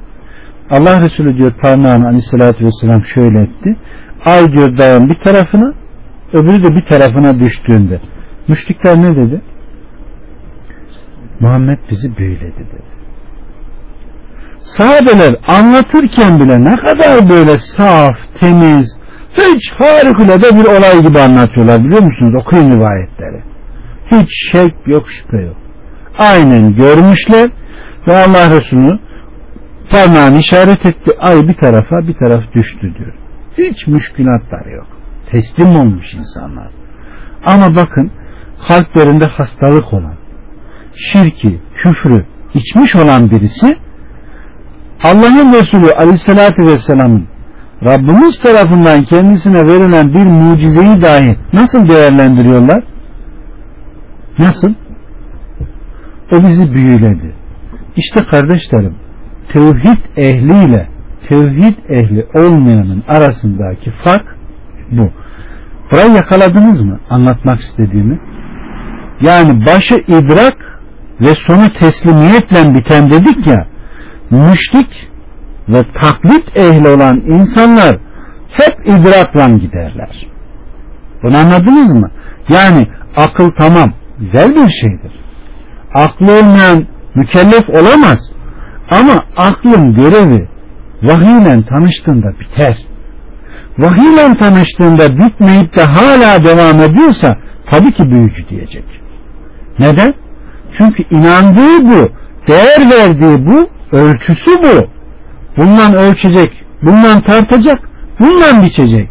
Allah Resulü diyor parmağını aleyhissalatü vesselam şöyle etti. Ay diyor dağın bir tarafına öbürü de bir tarafına düştüğünde. Müşrikler ne dedi? Muhammed bizi büyüledi dedi. Sahabeler anlatırken bile ne kadar böyle saf, temiz, hiç harikulade bir olay gibi anlatıyorlar biliyor musunuz? Okuyun rivayetleri. Hiç şek yok şüphe yok. Aynen görmüşler ve Allah Resulü parmağını işaret etti. Ay bir tarafa bir taraf düştü diyor. Hiç müşkülatlar yok. Teslim olmuş insanlar. Ama bakın kalplerinde hastalık olan, şirki, küfrü içmiş olan birisi Allah'ın Resulü Aleyhisselatü Vesselam'ın Rabbimiz tarafından kendisine verilen bir mucizeyi dahi nasıl değerlendiriyorlar? Nasıl? O bizi büyüledi. İşte kardeşlerim tevhid ehliyle tevhid ehli olmayanın arasındaki fark bu. Burayı yakaladınız mı? Anlatmak istediğimi. Yani başı idrak ve sonu teslimiyetle biten dedik ya müşrik ve taklit ehli olan insanlar hep idrakla giderler. Bunu anladınız mı? Yani akıl tamam güzel bir şeydir. Aklı olmayan mükellef olamaz. Ama aklın görevi vahiyle tanıştığında biter. Vahiyle tanıştığında bitmeyip de hala devam ediyorsa tabii ki büyücü diyecek. Neden? Çünkü inandığı bu, değer verdiği bu, ölçüsü bu. Bundan ölçecek, bundan tartacak, bundan biçecek.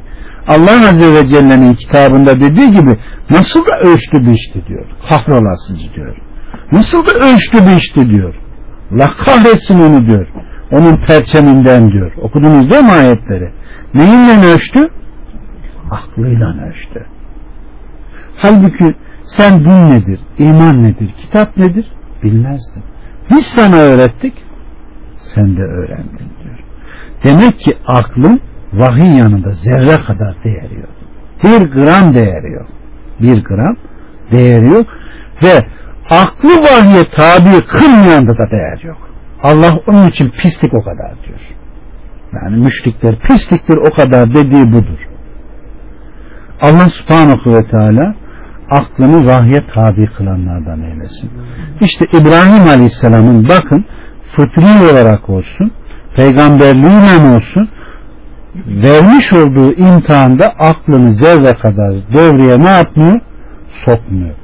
Allah Azze ve Celle'nin kitabında dediği gibi nasıl da ölçtü biçti diyor. Kahrolasıcı diyor. Nasıl da ölçtü biçti diyor. Allah kahretsin onu diyor. Onun perçeminden diyor. Okudunuz değil mi ayetleri? Neyinle ölçtü? Aklıyla ölçtü. Halbuki sen din nedir, iman nedir, kitap nedir bilmezdin. Biz sana öğrettik, sen de öğrendin diyor. Demek ki aklın vahiy yanında zerre kadar değeri yok. Bir gram değeri yok. Bir gram değeri yok. Ve aklı vahye tabi kılmayanda da değer yok. Allah onun için pislik o kadar diyor. Yani müşrikler pisliktir o kadar dediği budur. Allah subhanahu ve teala aklını vahye tabi kılanlardan eylesin. İşte İbrahim Aleyhisselam'ın bakın fıtri olarak olsun peygamberliğiyle olsun vermiş olduğu imtihanda aklını zerre kadar devreye ne yapmıyor? Sokmuyor.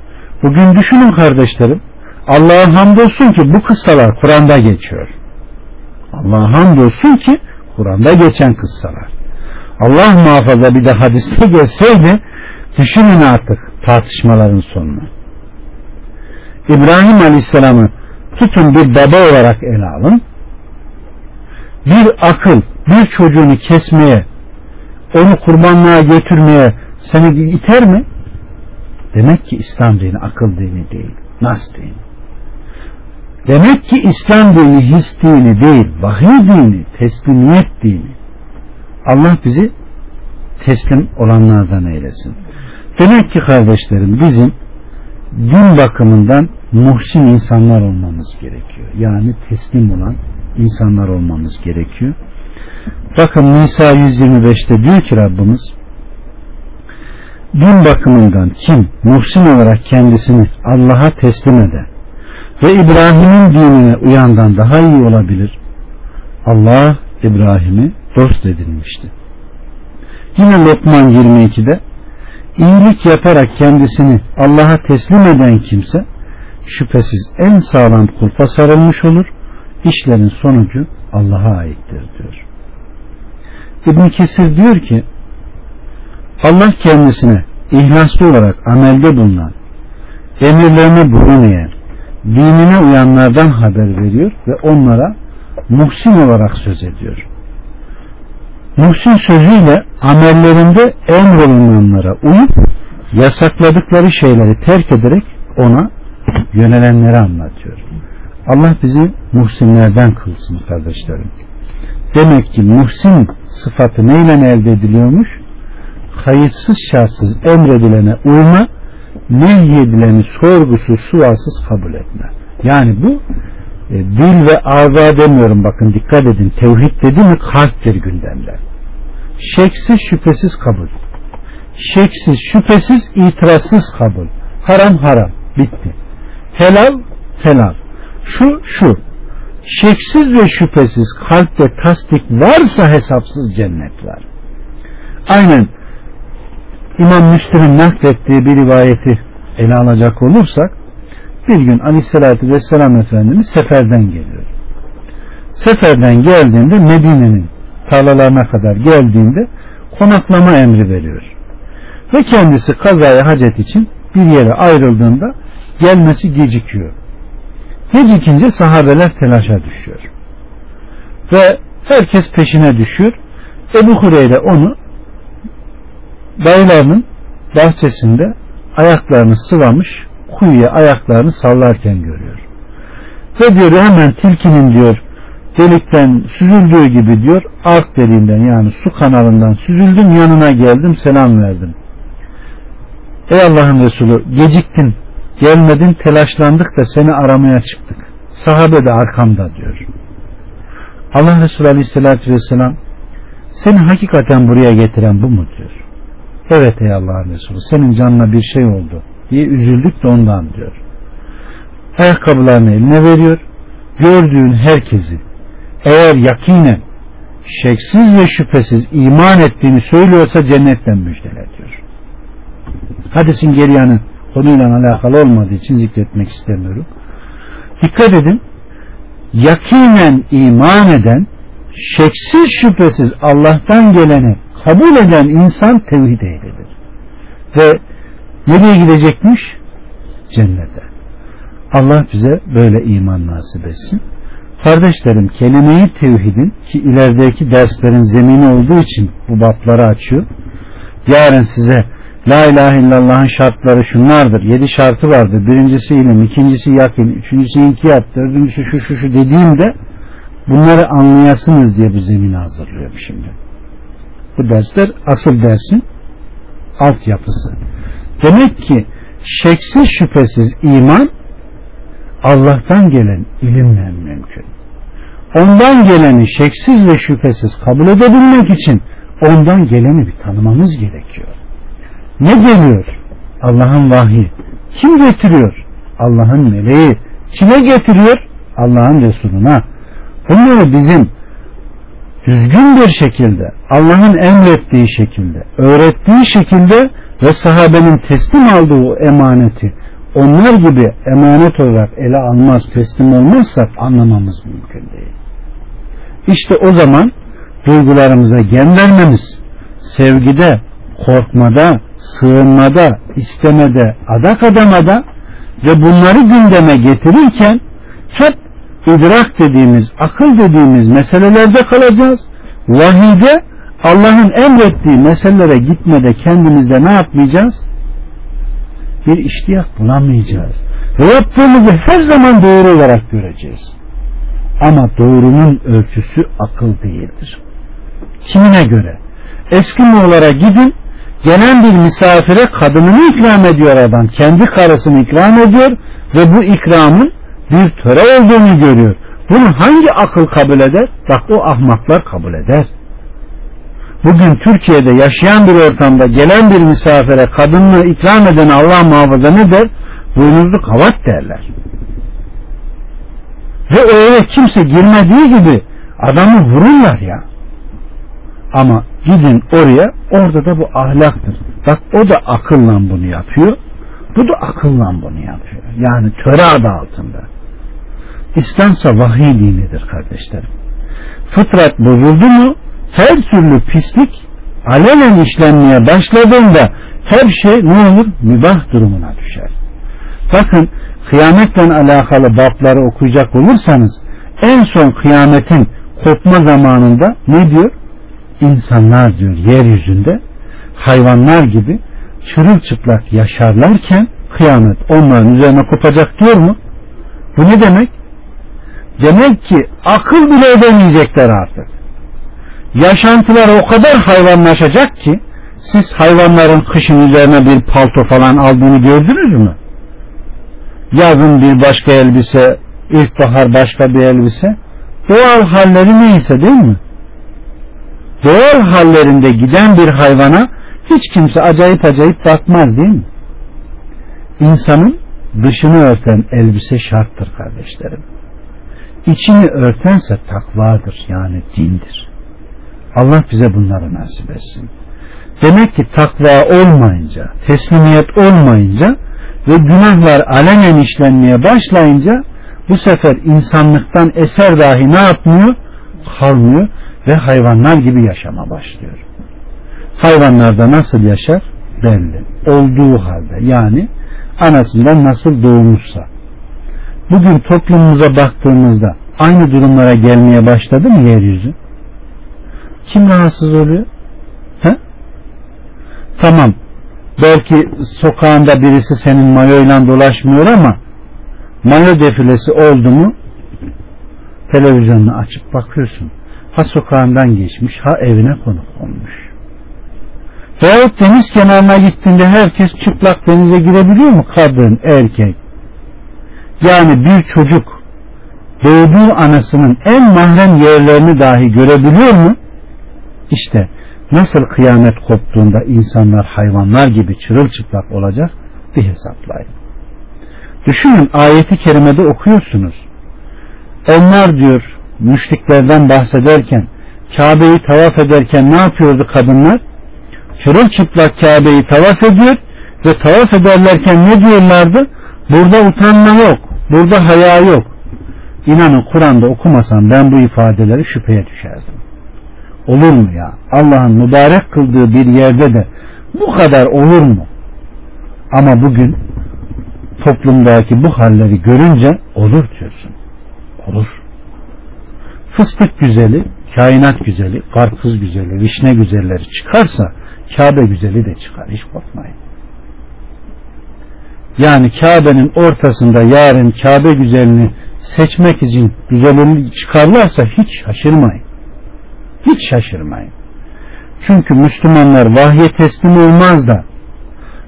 Bugün düşünün kardeşlerim Allah'a hamdolsun ki bu kıssalar Kur'an'da geçiyor. Allah'a hamdolsun ki Kur'an'da geçen kıssalar. Allah muhafaza bir de hadiste geçseydi düşünün artık tartışmaların sonunu. İbrahim Aleyhisselam'ı tutun bir baba olarak ele alın. Bir akıl bir çocuğunu kesmeye onu kurbanlığa götürmeye seni iter mi? Demek ki İslam dini akıl dini değil. Nas dini. Demek ki İslam dini his dini değil. Vahiy dini, teslimiyet dini. Allah bizi teslim olanlardan eylesin. Demek ki kardeşlerim bizim din bakımından muhsin insanlar olmamız gerekiyor. Yani teslim olan insanlar olmamız gerekiyor. Bakın Nisa 125'te diyor ki Rabbimiz din bakımından kim muhsin olarak kendisini Allah'a teslim eder ve İbrahim'in dinine uyandan daha iyi olabilir. Allah İbrahim'i dost edinmişti. Yine Lokman 22'de iyilik yaparak kendisini Allah'a teslim eden kimse şüphesiz en sağlam kulpa sarılmış olur. İşlerin sonucu Allah'a aittir diyor. İbn Kesir diyor ki Allah kendisine ihlaslı olarak amelde bulunan emirlerine boyun eğen dinine uyanlardan haber veriyor ve onlara muhsin olarak söz ediyor. Muhsin sözüyle amellerinde emrolunanlara uyup yasakladıkları şeyleri terk ederek ona yönelenleri anlatıyor. Allah bizi muhsinlerden kılsın kardeşlerim. Demek ki muhsin sıfatı neyle elde ediliyormuş? Kayıtsız şartsız emredilene uyma, nehyedileni sorgusuz sualsız kabul etme. Yani bu e, dil ve ağza demiyorum bakın dikkat edin. Tevhid dedi mi kalptir gündemler. Şeksiz şüphesiz kabul. Şeksiz şüphesiz itirazsız kabul. Haram haram. Bitti. Helal helal. Şu şu şeksiz ve şüphesiz kalpte tasdik varsa hesapsız cennet var. Aynen İmam Müslim'in naklettiği bir rivayeti ele alacak olursak bir gün Aleyhisselatü Vesselam Efendimiz seferden geliyor. Seferden geldiğinde Medine'nin tarlalarına kadar geldiğinde konaklama emri veriyor. Ve kendisi kazaya hacet için bir yere ayrıldığında gelmesi gecikiyor. Gecikince sahabeler telaşa düşüyor. Ve herkes peşine düşüyor. Ebu Hureyre onu dayılarının bahçesinde ayaklarını sıvamış kuyuya ayaklarını sallarken görüyor. Ve diyor hemen tilkinin diyor delikten süzüldüğü gibi diyor ark deliğinden yani su kanalından süzüldüm yanına geldim selam verdim. Ey Allah'ın Resulü geciktin gelmedin telaşlandık da seni aramaya çıktık. Sahabe de arkamda diyor. Allah Resulü Aleyhisselatü Vesselam seni hakikaten buraya getiren bu mu diyor. Evet ey Allah'ın Resulü senin canına bir şey oldu diye üzüldük de ondan diyor. Ayakkabılarını eline veriyor. Gördüğün herkesi eğer yakinen şeksiz ve şüphesiz iman ettiğini söylüyorsa cennetten müjdele diyor. Hadisin geri yanı konuyla alakalı olmadığı için zikretmek istemiyorum. Dikkat edin. Yakinen iman eden şeksiz şüphesiz Allah'tan gelene kabul eden insan tevhid ehlidir. Ve nereye gidecekmiş? Cennete. Allah bize böyle iman nasip etsin. Kardeşlerim kelimeyi tevhidin ki ilerideki derslerin zemini olduğu için bu bapları açıyor. Yarın size La ilahe illallah'ın şartları şunlardır. Yedi şartı vardır. Birincisi ilim, ikincisi yakin, üçüncüsü inkiyat, dördüncüsü şu şu şu dediğimde bunları anlayasınız diye bu zemini hazırlıyorum şimdi. Bu dersler asıl dersin altyapısı. Demek ki şeksiz şüphesiz iman Allah'tan gelen ilimle mümkün. Ondan geleni şeksiz ve şüphesiz kabul edebilmek için ondan geleni bir tanımamız gerekiyor. Ne geliyor? Allah'ın vahyi. Kim getiriyor? Allah'ın meleği. Kime getiriyor? Allah'ın Resuluna. Bunları bizim düzgün bir şekilde Allah'ın emrettiği şekilde öğrettiği şekilde ve sahabenin teslim aldığı emaneti onlar gibi emanet olarak ele almaz teslim olmazsak anlamamız mümkün değil. İşte o zaman duygularımıza gen vermemiz, sevgide, korkmada, sığınmada, istemede, adak adamada ve bunları gündeme getirirken hep idrak dediğimiz, akıl dediğimiz meselelerde kalacağız. Vahide Allah'ın emrettiği meselelere gitmede kendimizde ne yapmayacağız? Bir iştiyak bulamayacağız. Ve yaptığımızı her zaman doğru olarak göreceğiz. Ama doğrunun ölçüsü akıl değildir. Kimine göre? Eski Moğollara gidin gelen bir misafire kadınını ikram ediyor adam. Kendi karısını ikram ediyor ve bu ikramın bir töre olduğunu görüyor. Bunu hangi akıl kabul eder? Bak o ahmaklar kabul eder. Bugün Türkiye'de yaşayan bir ortamda gelen bir misafire kadınını ikram eden Allah muhafaza ne der? Boynuzlu kavat derler. Ve öyle kimse girmediği gibi adamı vururlar ya. Ama gidin oraya orada da bu ahlaktır. Bak o da akılla bunu yapıyor. Bu da akılla bunu yapıyor. Yani töre adı altında. İslamsa vahiy dinidir kardeşlerim. Fıtrat bozuldu mu her türlü pislik alenen işlenmeye başladığında her şey ne olur? Mübah durumuna düşer. Bakın kıyametle alakalı babları okuyacak olursanız en son kıyametin kopma zamanında ne diyor? insanlar diyor yeryüzünde hayvanlar gibi çırılçıplak yaşarlarken kıyamet onların üzerine kopacak diyor mu? Bu ne demek? Demek ki akıl bile edemeyecekler artık. Yaşantılar o kadar hayvanlaşacak ki siz hayvanların kışın üzerine bir palto falan aldığını gördünüz mü? Yazın bir başka elbise, ilkbahar başka bir elbise. Doğal halleri neyse değil mi? doğal hallerinde giden bir hayvana hiç kimse acayip acayip bakmaz değil mi? İnsanın dışını örten elbise şarttır kardeşlerim. İçini örtense takvadır yani dindir. Allah bize bunları nasip etsin. Demek ki takva olmayınca, teslimiyet olmayınca ve günahlar alenen işlenmeye başlayınca bu sefer insanlıktan eser dahi ne yapmıyor? Kalmıyor ve hayvanlar gibi yaşama başlıyor. Hayvanlarda nasıl yaşar? Belli. Olduğu halde yani anasından nasıl doğmuşsa. Bugün toplumumuza baktığımızda aynı durumlara gelmeye başladı mı yeryüzü? Kim rahatsız oluyor? He? Tamam. Belki sokağında birisi senin mayoyla dolaşmıyor ama mayo defilesi oldu mu televizyonunu açıp bakıyorsun ha sokağından geçmiş ha evine konuk olmuş. Veyahut deniz kenarına gittiğinde herkes çıplak denize girebiliyor mu? Kadın, erkek. Yani bir çocuk doğduğu anasının en mahrem yerlerini dahi görebiliyor mu? İşte nasıl kıyamet koptuğunda insanlar hayvanlar gibi çırılçıplak olacak bir hesaplayın. Düşünün ayeti kerimede okuyorsunuz. Onlar diyor müşriklerden bahsederken Kabe'yi tavaf ederken ne yapıyordu kadınlar? Çırılçıplak Kabe'yi tavaf ediyor ve tavaf ederlerken ne diyorlardı? Burada utanma yok. Burada haya yok. İnanın Kur'an'da okumasam ben bu ifadeleri şüpheye düşerdim. olur mu ya? Allah'ın mübarek kıldığı bir yerde de bu kadar olur mu? Ama bugün toplumdaki bu halleri görünce olur diyorsun. Olur. Fıstık güzeli, kainat güzeli, karpuz güzeli, vişne güzelleri çıkarsa Kabe güzeli de çıkar. Hiç korkmayın. Yani Kabe'nin ortasında yarın Kabe güzelini seçmek için güzelini çıkarlarsa hiç şaşırmayın. Hiç şaşırmayın. Çünkü Müslümanlar vahye teslim olmaz da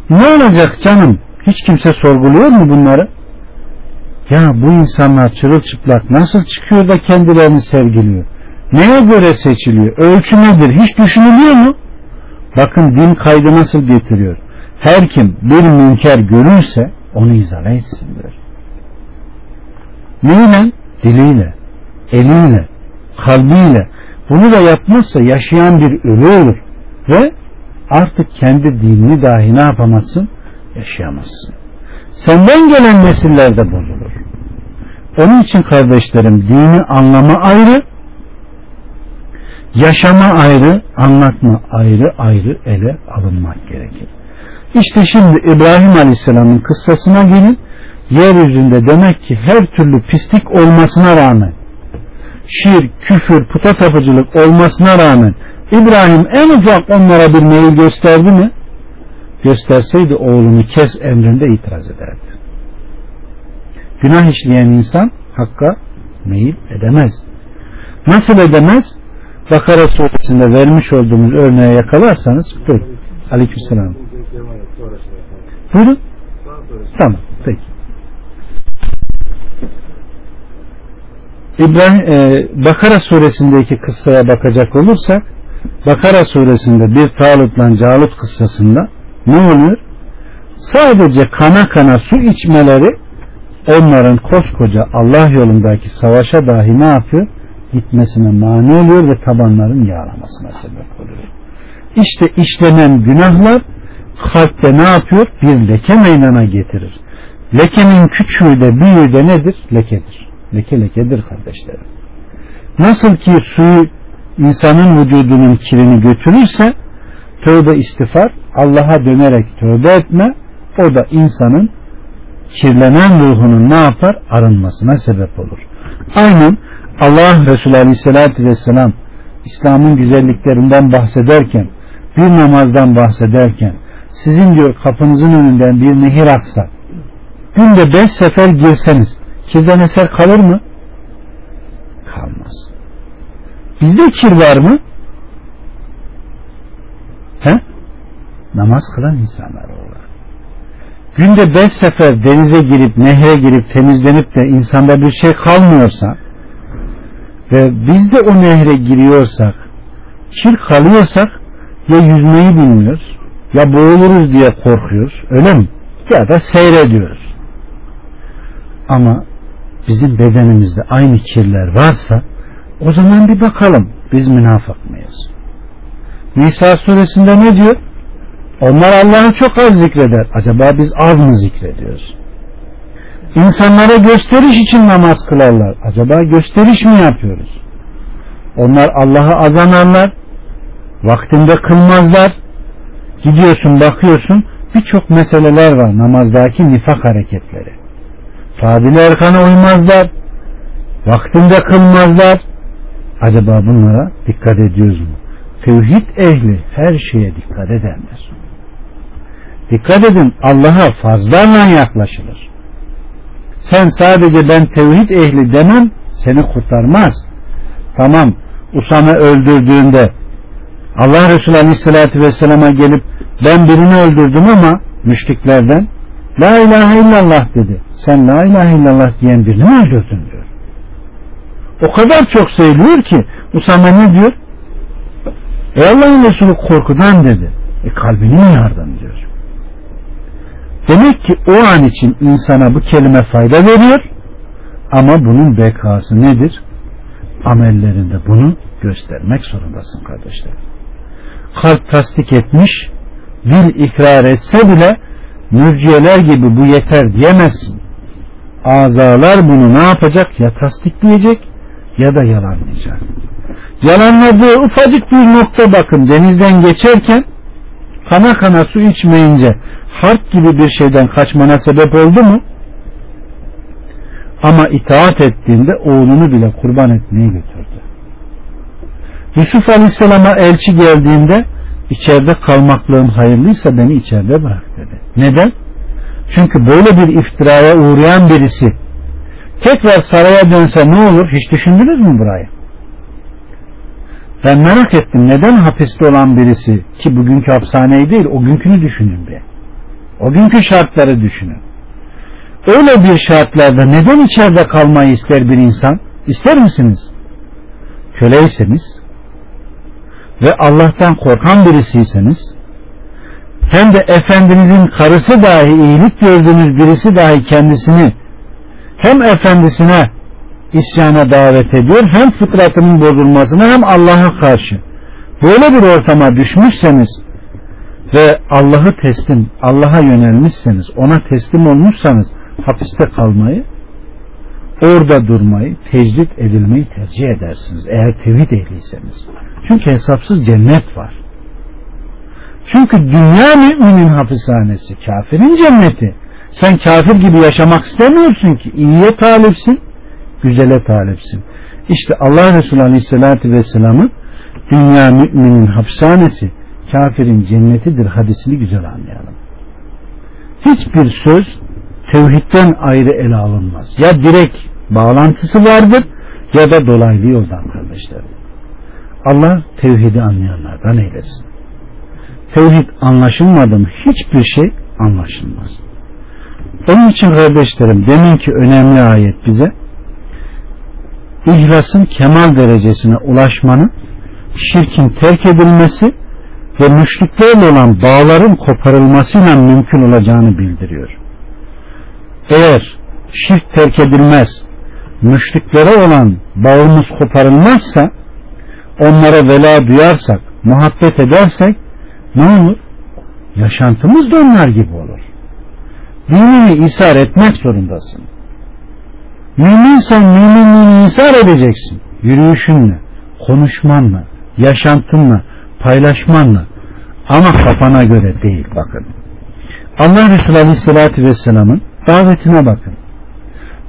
ne olacak canım? Hiç kimse sorguluyor mu bunları? Ya bu insanlar çırılçıplak nasıl çıkıyor da kendilerini sergiliyor? Neye göre seçiliyor? Ölçü nedir? Hiç düşünülüyor mu? Bakın din kaydı nasıl getiriyor. Her kim bir münker görürse onu izale etsin diyor. Neyle? Diliyle, eliyle, kalbiyle. Bunu da yapmazsa yaşayan bir ölü olur. Ve artık kendi dinini dahi ne yapamazsın? Yaşayamazsın. Senden gelen nesiller de bozulur. Onun için kardeşlerim dini anlama ayrı, yaşama ayrı, anlatma ayrı ayrı ele alınmak gerekir. İşte şimdi İbrahim Aleyhisselam'ın kıssasına gelin. Yeryüzünde demek ki her türlü pislik olmasına rağmen şir, küfür, puta tapıcılık olmasına rağmen İbrahim en ufak onlara bir meyil gösterdi mi? Gösterseydi oğlunu kes emrinde itiraz ederdi. Günah işleyen insan hakka meyil edemez. Nasıl edemez? Bakara suresinde vermiş olduğumuz örneğe yakalarsanız buyurun. Aleykümselam. Buyurun. Tamam. Peki. İbrahim e, Bakara suresindeki kıssaya bakacak olursak Bakara suresinde bir Talut'la Calut kıssasında ne oluyor? Sadece kana kana su içmeleri onların koskoca Allah yolundaki savaşa dahi ne yapıyor? Gitmesine mani oluyor ve tabanların yağlamasına sebep oluyor. İşte işlenen günahlar kalpte ne yapıyor? Bir leke meydana getirir. Lekenin küçüğü de büyüğü de nedir? Lekedir. Leke lekedir kardeşlerim. Nasıl ki suyu insanın vücudunun kirini götürürse tövbe istiğfar Allah'a dönerek tövbe etme o da insanın kirlenen ruhunun ne yapar? Arınmasına sebep olur. Aynen Allah Resulü Aleyhisselatü Vesselam İslam'ın güzelliklerinden bahsederken bir namazdan bahsederken sizin diyor kapınızın önünden bir nehir aksa günde beş sefer girseniz kirden eser kalır mı? Kalmaz. Bizde kir var mı? He? Namaz kılan insanlar olarak. Günde beş sefer denize girip nehre girip temizlenip de insanda bir şey kalmıyorsa ve biz de o nehre giriyorsak kir kalıyorsak ya yüzmeyi bilmiyoruz ya boğuluruz diye korkuyoruz öyle mi? Ya da seyrediyoruz. Ama bizim bedenimizde aynı kirler varsa o zaman bir bakalım biz münafık mıyız? Nisa suresinde ne diyor? Onlar Allah'ı çok az zikreder. Acaba biz az mı zikrediyoruz? İnsanlara gösteriş için namaz kılarlar. Acaba gösteriş mi yapıyoruz? Onlar Allah'ı azanarlar. Vaktinde kılmazlar. Gidiyorsun bakıyorsun birçok meseleler var namazdaki nifak hareketleri. Fadil Erkan'a uymazlar. Vaktinde kılmazlar. Acaba bunlara dikkat ediyoruz mu? Tevhid ehli her şeye dikkat edenler. Dikkat edin Allah'a fazlarla yaklaşılır. Sen sadece ben tevhid ehli demem seni kurtarmaz. Tamam Usame öldürdüğünde Allah Resulü Aleyhisselatü Vesselam'a gelip ben birini öldürdüm ama müşriklerden La ilahe illallah dedi. Sen la ilahe illallah diyen birini mi öldürdün diyor. O kadar çok söylüyor ki Usame ne diyor? Ey Allah'ın Resulü korkudan dedi. E kalbini yardım diyor. Demek ki o an için insana bu kelime fayda veriyor ama bunun bekası nedir? Amellerinde bunu göstermek zorundasın kardeşler. Kalp tasdik etmiş, dil ikrar etse bile mürciyeler gibi bu yeter diyemezsin. Azalar bunu ne yapacak? Ya tasdikleyecek ya da yalanlayacak. yalanladığı ufacık bir nokta bakın denizden geçerken kana kana su içmeyince harp gibi bir şeyden kaçmana sebep oldu mu? Ama itaat ettiğinde oğlunu bile kurban etmeyi götürdü. Yusuf Aleyhisselam'a elçi geldiğinde içeride kalmaklığım hayırlıysa beni içeride bırak dedi. Neden? Çünkü böyle bir iftiraya uğrayan birisi tekrar saraya dönse ne olur? Hiç düşündünüz mü burayı? Ben merak ettim neden hapiste olan birisi ki bugünkü hapishaneyi değil o günkünü düşünün bir. O günkü şartları düşünün. Öyle bir şartlarda neden içeride kalmayı ister bir insan? İster misiniz? Köleyseniz ve Allah'tan korkan birisiyseniz hem de Efendinizin karısı dahi iyilik gördüğünüz birisi dahi kendisini hem efendisine isyana davet ediyor hem fıtratının bozulmasına hem Allah'a karşı böyle bir ortama düşmüşseniz ve Allah'ı teslim Allah'a yönelmişseniz ona teslim olmuşsanız hapiste kalmayı orada durmayı tecrit edilmeyi tercih edersiniz. Eğer tevhid ehliyseniz çünkü hesapsız cennet var. Çünkü dünya müminin hapishanesi kafirin cenneti. Sen kafir gibi yaşamak istemiyorsun ki. İyiye talipsin güzele talipsin. İşte Allah Resulü Aleyhisselatü Vesselam'ın dünya müminin hapishanesi kafirin cennetidir hadisini güzel anlayalım. Hiçbir söz tevhidden ayrı ele alınmaz. Ya direkt bağlantısı vardır ya da dolaylı yoldan kardeşlerim Allah tevhidi anlayanlardan eylesin. Tevhid anlaşılmadı mı? Hiçbir şey anlaşılmaz. Onun için kardeşlerim deminki önemli ayet bize ihlasın kemal derecesine ulaşmanın şirkin terk edilmesi ve müşriklerle olan bağların koparılmasıyla mümkün olacağını bildiriyor. Eğer şirk terk edilmez, müşriklere olan bağımız koparılmazsa, onlara vela duyarsak, muhabbet edersek ne olur? Yaşantımız da onlar gibi olur. Dinini isar etmek zorundasın. Müminsen müminliğini isar edeceksin. Yürüyüşünle, konuşmanla, yaşantınla, paylaşmanla ama kafana göre değil bakın. Allah Resulü Aleyhisselatü Vesselam'ın davetine bakın.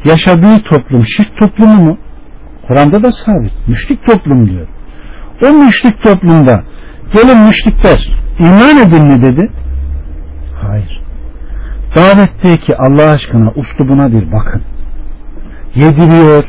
Yaşadığı toplum şirk toplumu mu? Kur'an'da da sabit. Müşrik toplum diyor. O müşrik toplumda gelin müşrikler iman edin mi dedi? Hayır. Davetteki Allah aşkına uslubuna bir bakın. Yediriyor,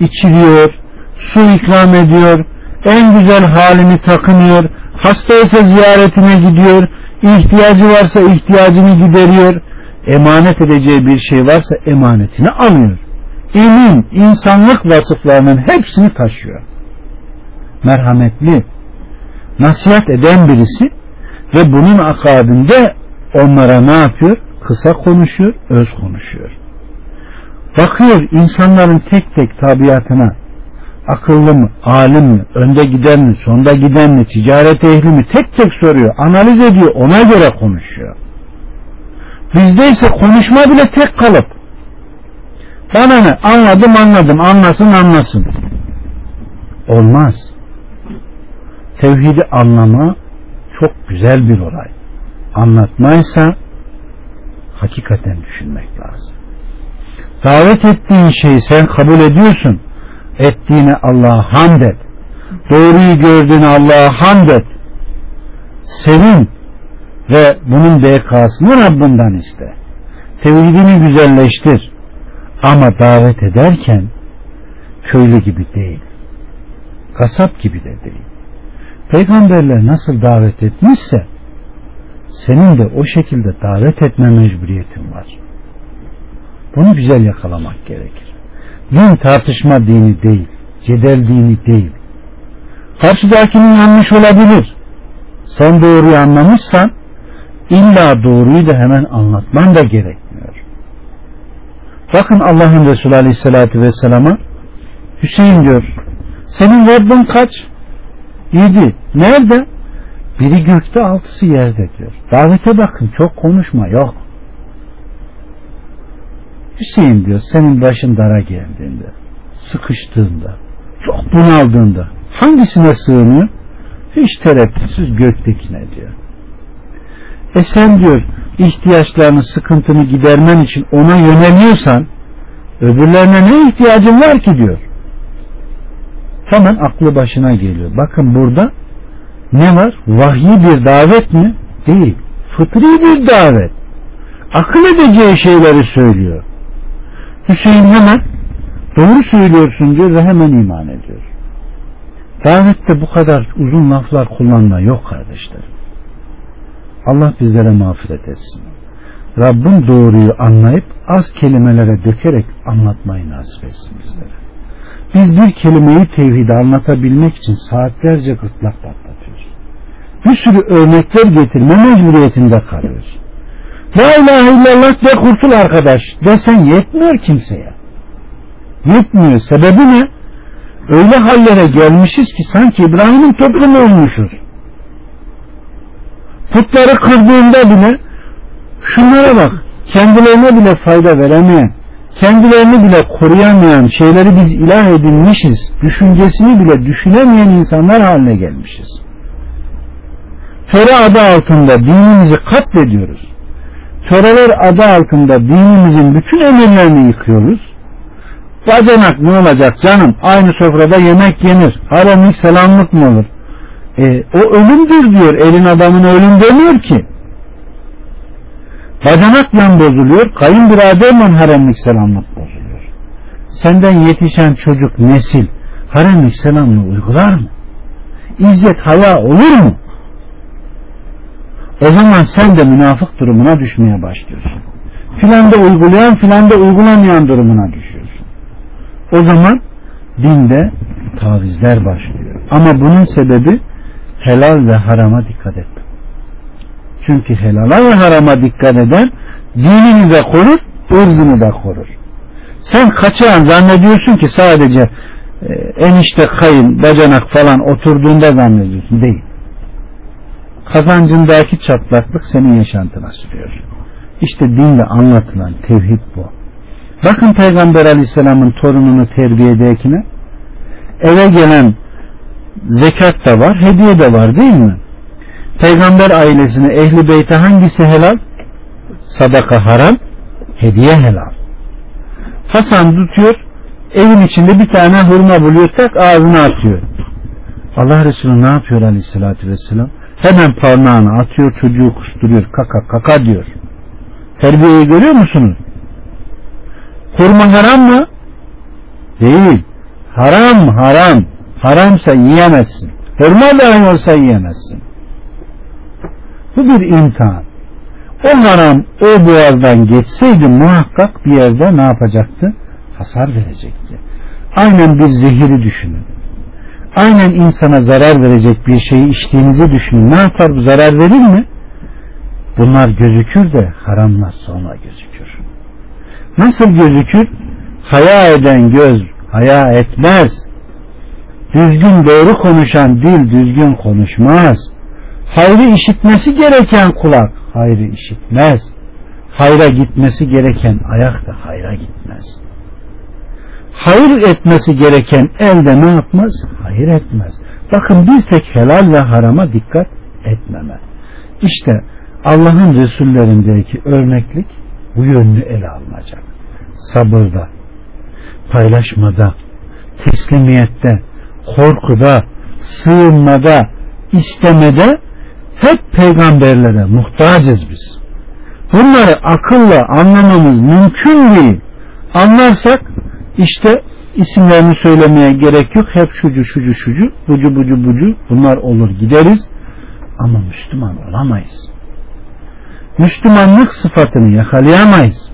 içiriyor, su ikram ediyor, en güzel halini takınıyor, hastaysa ziyaretine gidiyor, ihtiyacı varsa ihtiyacını gideriyor, emanet edeceği bir şey varsa emanetini alıyor. İlim, insanlık vasıflarının hepsini taşıyor. Merhametli, nasihat eden birisi ve bunun akabinde onlara ne yapıyor? Kısa konuşuyor, öz konuşuyor. Bakıyor insanların tek tek tabiatına akıllı mı, alim mi, önde giden mi, sonda giden mi, ticaret ehli mi tek tek soruyor, analiz ediyor, ona göre konuşuyor. Bizde ise konuşma bile tek kalıp bana ne anladım anladım anlasın anlasın olmaz tevhidi anlama çok güzel bir olay. Anlatmaysa hakikaten düşünmek lazım. Davet ettiğin şeyi sen kabul ediyorsun. Ettiğine Allah'a hamd et. Doğruyu gördüğüne Allah'a hamd et. Sevin ve bunun bekasını Rabbinden iste. Tevhidini güzelleştir. Ama davet ederken köylü gibi değil kasap gibi de değil peygamberler nasıl davet etmişse senin de o şekilde davet etme mecburiyetin var. Bunu güzel yakalamak gerekir. Din tartışma dini değil cedel dini değil. Karşıdakinin yanlış olabilir. Sen doğruyu anlamışsan illa doğruyu da hemen anlatman da gerekmiyor. Bakın Allah'ın Resulü Aleyhisselatü Vesselam'a Hüseyin diyor senin Rabbin kaç? Yedi. Nerede? Biri gökte altısı yerde diyor. Davete bakın çok konuşma yok. Hüseyin diyor senin başın dara geldiğinde, sıkıştığında, çok bunaldığında Hangisine sığınıyor? Hiç tereddütsüz göktekine diyor. E sen diyor ihtiyaçlarını, sıkıntını gidermen için ona yöneliyorsan öbürlerine ne ihtiyacın var ki diyor. Hemen aklı başına geliyor. Bakın burada ne var? Vahyi bir davet mi? Değil. Fıtri bir davet. Akıl edeceği şeyleri söylüyor. Hüseyin hemen doğru söylüyorsun diyor ve hemen iman ediyor. Davette bu kadar uzun laflar kullanma yok kardeşler. Allah bizlere mağfiret etsin. Rabbim doğruyu anlayıp az kelimelere dökerek anlatmayı nasip etsin bizlere. Biz bir kelimeyi tevhidi anlatabilmek için saatlerce gırtlak patlatıyoruz. Bir sürü örnekler getirme mecburiyetinde kalıyoruz. La ilahe illallah de kurtul arkadaş desen yetmiyor kimseye. Yetmiyor. Sebebi ne? Öyle hallere gelmişiz ki sanki İbrahim'in toplumu olmuşuz. Putları kırdığında bile şunlara bak kendilerine bile fayda veremeyen kendilerini bile koruyamayan şeyleri biz ilah edinmişiz düşüncesini bile düşünemeyen insanlar haline gelmişiz. Töre adı altında dinimizi katlediyoruz. Töreler adı altında dinimizin bütün emirlerini yıkıyoruz. Bacanak ne olacak canım? Aynı sofrada yemek yenir. Haremlik selamlık mı olur? E, o ölümdür diyor. Elin adamın ölüm demiyor ki. Bacanakla bozuluyor. Kayınbiraderle haremlik selamlık bozuluyor. Senden yetişen çocuk nesil haremlik selamlığı uygular mı? İzzet haya olur mu? O zaman sen de münafık durumuna düşmeye başlıyorsun. Filanda uygulayan filanda uygulamayan durumuna düşüyorsun. O zaman dinde tavizler başlıyor. Ama bunun sebebi helal ve harama dikkat etme. Çünkü helala ve harama dikkat eden dinini de korur, ırzını da korur. Sen kaçağın zannediyorsun ki sadece e, enişte kayın, bacanak falan oturduğunda zannediyorsun. Değil. Kazancındaki çatlaklık senin yaşantına sürüyor. İşte dinde anlatılan tevhid bu. Bakın Peygamber Aleyhisselam'ın torununu terbiye ederkine eve gelen zekat da var, hediye de var değil mi? Peygamber ailesine, ehli beyte hangisi helal? Sadaka haram, hediye helal. Hasan tutuyor, evin içinde bir tane hurma buluyor, tak ağzına atıyor. Allah Resulü ne yapıyor aleyhissalatü vesselam? Hemen parmağını atıyor, çocuğu kusturuyor, kaka kaka diyor. Terbiyeyi görüyor musunuz? Hurma haram mı? Değil. Haram, haram. Haramsa yiyemezsin. Hurma dahi olsa yiyemezsin. Bu bir imtihan. O haram o boğazdan geçseydi muhakkak bir yerde ne yapacaktı? Hasar verecekti. Aynen bir zehiri düşünün. Aynen insana zarar verecek bir şeyi içtiğinizi düşünün. Ne yapar bu zarar verir mi? Bunlar gözükür de haramlar sonra gözükür. Nasıl gözükür? Haya eden göz haya etmez. Düzgün doğru konuşan dil düzgün konuşmaz. Hayrı işitmesi gereken kulak hayrı işitmez. Hayra gitmesi gereken ayak da hayra gitmez. Hayır etmesi gereken el de ne yapmaz? Hayır etmez. Bakın bir tek helal ve harama dikkat etmeme. İşte Allah'ın Resullerindeki örneklik bu yönlü ele alınacak. Sabırda, paylaşmada, teslimiyette, korkuda, sığınmada, istemede hep peygamberlere muhtacız biz. Bunları akılla anlamamız mümkün değil. Anlarsak işte isimlerini söylemeye gerek yok. Hep şucu şucu şucu, bucu bucu bucu bunlar olur gideriz. Ama Müslüman olamayız. Müslümanlık sıfatını yakalayamayız.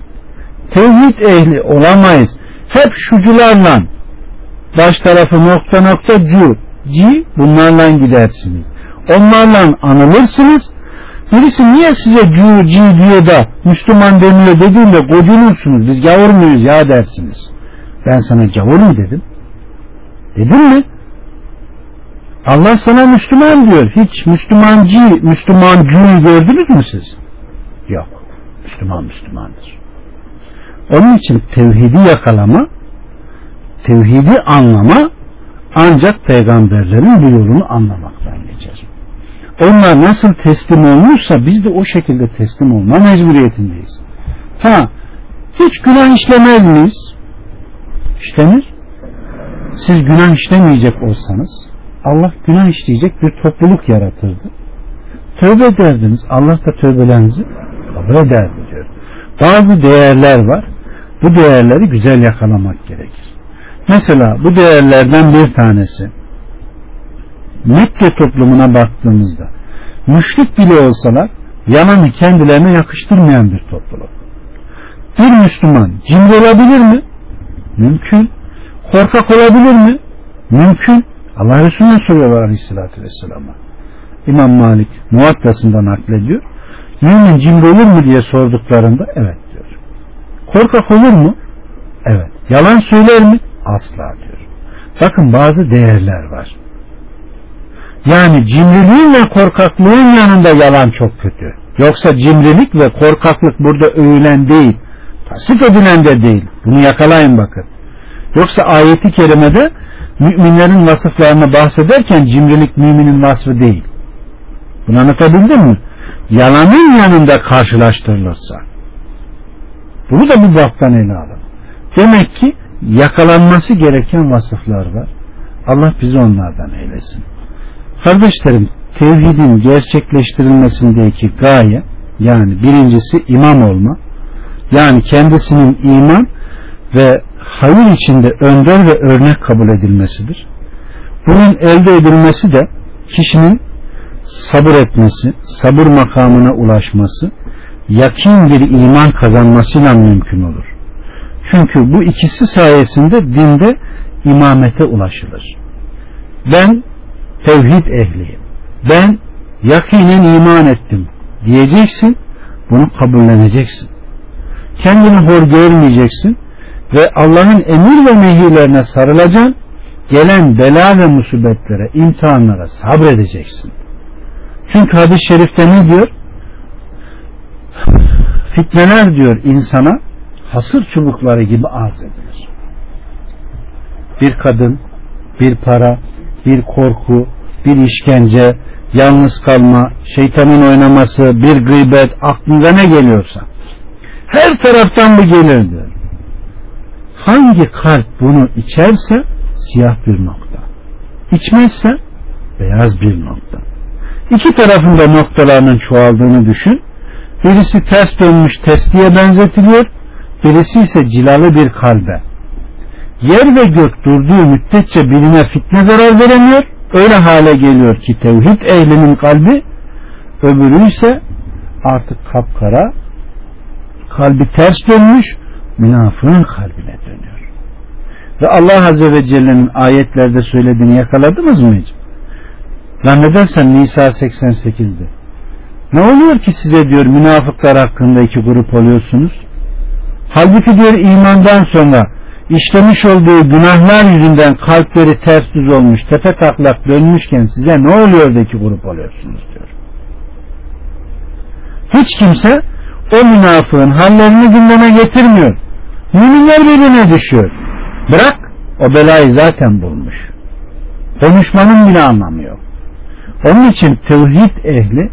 Tevhid ehli olamayız. Hep şucularla baş tarafı nokta nokta cu, ci bunlarla gidersiniz. Onlarla anılırsınız. Birisi niye size cu, ci diyor da Müslüman demiyor dediğinde gocunursunuz. Biz gavur muyuz ya dersiniz. Ben sana gavur mu dedim? Dedim mi? Allah sana Müslüman diyor. Hiç Müslümancı, Müslümancuyu gördünüz mü siz? Yok. Müslüman Müslümandır. Onun için tevhidi yakalama, tevhidi anlama, ancak peygamberlerin bu yolunu anlamaktan. Onlar nasıl teslim olmuşsa biz de o şekilde teslim olma mecburiyetindeyiz. Ha, hiç günah işlemez miyiz? İşlenir. Siz günah işlemeyecek olsanız Allah günah işleyecek bir topluluk yaratırdı. Tövbe ederdiniz. Allah da tövbelerinizi kabul ederdi diyor. Bazı değerler var. Bu değerleri güzel yakalamak gerekir. Mesela bu değerlerden bir tanesi Mekke toplumuna baktığımızda müşrik bile olsalar yalanı kendilerine yakıştırmayan bir topluluk. Bir Müslüman cimri olabilir mi? Mümkün. Korkak olabilir mi? Mümkün. Allah Resulü'ne soruyorlar Aleyhisselatü Vesselam'a. İmam Malik muvattasında naklediyor. Mümin cimri olur mu diye sorduklarında evet diyor. Korkak olur mu? Evet. Yalan söyler mi? Asla diyor. Bakın bazı değerler var. Yani cimriliğin ve korkaklığın yanında yalan çok kötü. Yoksa cimrilik ve korkaklık burada övülen değil. Tasvip edilen de değil. Bunu yakalayın bakın. Yoksa ayeti kerimede müminlerin vasıflarını bahsederken cimrilik müminin vasfı değil. Bunu anlatabildim mi? Yalanın yanında karşılaştırılırsa. Bunu da bu baktan ele alın. Demek ki yakalanması gereken vasıflar var. Allah bizi onlardan eylesin. Kardeşlerim tevhidin gerçekleştirilmesindeki gaye yani birincisi imam olma yani kendisinin iman ve hayır içinde önder ve örnek kabul edilmesidir. Bunun elde edilmesi de kişinin sabır etmesi, sabır makamına ulaşması, yakin bir iman kazanmasıyla mümkün olur. Çünkü bu ikisi sayesinde dinde imamete ulaşılır. Ben tevhid ehliyim. Ben yakinen iman ettim diyeceksin. Bunu kabulleneceksin. Kendini hor görmeyeceksin ve Allah'ın emir ve nehirlerine sarılacaksın. Gelen bela ve musibetlere, imtihanlara sabredeceksin. Çünkü hadis-i şerifte ne diyor? Fitneler diyor insana hasır çubukları gibi arz edilir. Bir kadın, bir para, bir korku, bir işkence, yalnız kalma, şeytanın oynaması, bir gıybet, aklınıza ne geliyorsa. Her taraftan bu gelir diyor. Hangi kalp bunu içerse siyah bir nokta. İçmezse beyaz bir nokta. İki tarafında noktalarının çoğaldığını düşün. Birisi ters dönmüş testiye benzetiliyor. Birisi ise cilalı bir kalbe. Yer ve gök durduğu müddetçe birine fitne zarar veremiyor. Öyle hale geliyor ki tevhid ehlinin kalbi öbürü ise artık kapkara kalbi ters dönmüş münafığın kalbine dönüyor. Ve Allah Azze ve Celle'nin ayetlerde söylediğini yakaladınız mı hiç? Zannedersen Nisa 88'de. Ne oluyor ki size diyor münafıklar hakkında iki grup oluyorsunuz? Halbuki diyor imandan sonra işlemiş olduğu günahlar yüzünden kalpleri ters düz olmuş, tepe taklak dönmüşken size ne oluyor da iki grup oluyorsunuz diyor. Hiç kimse o münafığın hallerini gündeme getirmiyor. Müminler birbirine düşüyor. Bırak o belayı zaten bulmuş. Konuşmanın bile anlamı yok. Onun için tevhid ehli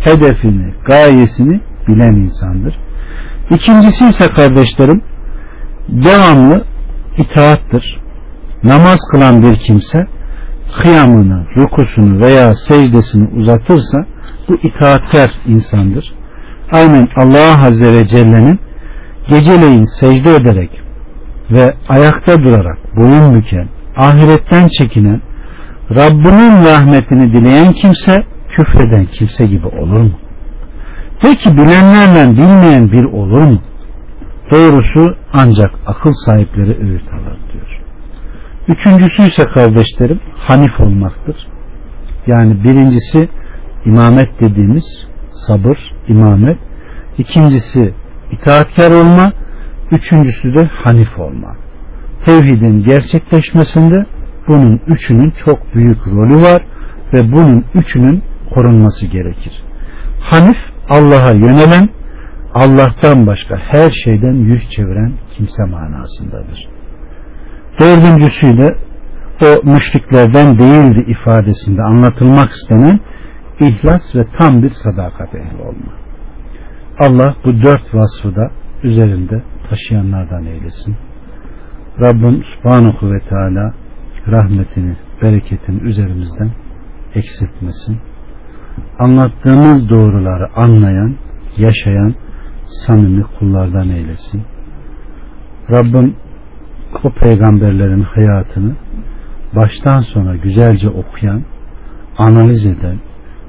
hedefini, gayesini bilen insandır. İkincisi ise kardeşlerim devamlı itaattır. Namaz kılan bir kimse kıyamını, rukusunu veya secdesini uzatırsa bu itaatkar insandır. Aynen Allah Azze ve Celle'nin geceleyin secde ederek ve ayakta durarak boyun büken, ahiretten çekinen, Rabbinin rahmetini dileyen kimse küfreden kimse gibi olur mu? Peki bilenlerle bilmeyen bir olur mu? Doğrusu ancak akıl sahipleri öğüt alır diyor. Üçüncüsü ise kardeşlerim hanif olmaktır. Yani birincisi imamet dediğimiz sabır, imamet. İkincisi itaatkar olma. Üçüncüsü de hanif olma. Tevhidin gerçekleşmesinde bunun üçünün çok büyük rolü var ve bunun üçünün korunması gerekir. Hanif Allah'a yönelen, Allah'tan başka her şeyden yüz çeviren kimse manasındadır. Dördüncüsüyle o müşriklerden değildi ifadesinde anlatılmak istenen ihlas ve tam bir sadakat ehli olma. Allah bu dört vasfı da üzerinde taşıyanlardan eylesin. Rabbim Subhanahu ve Teala rahmetini, bereketini üzerimizden eksiltmesin. Anlattığımız doğruları anlayan, yaşayan samimi kullardan eylesin. Rabbim o peygamberlerin hayatını baştan sona güzelce okuyan, analiz eden,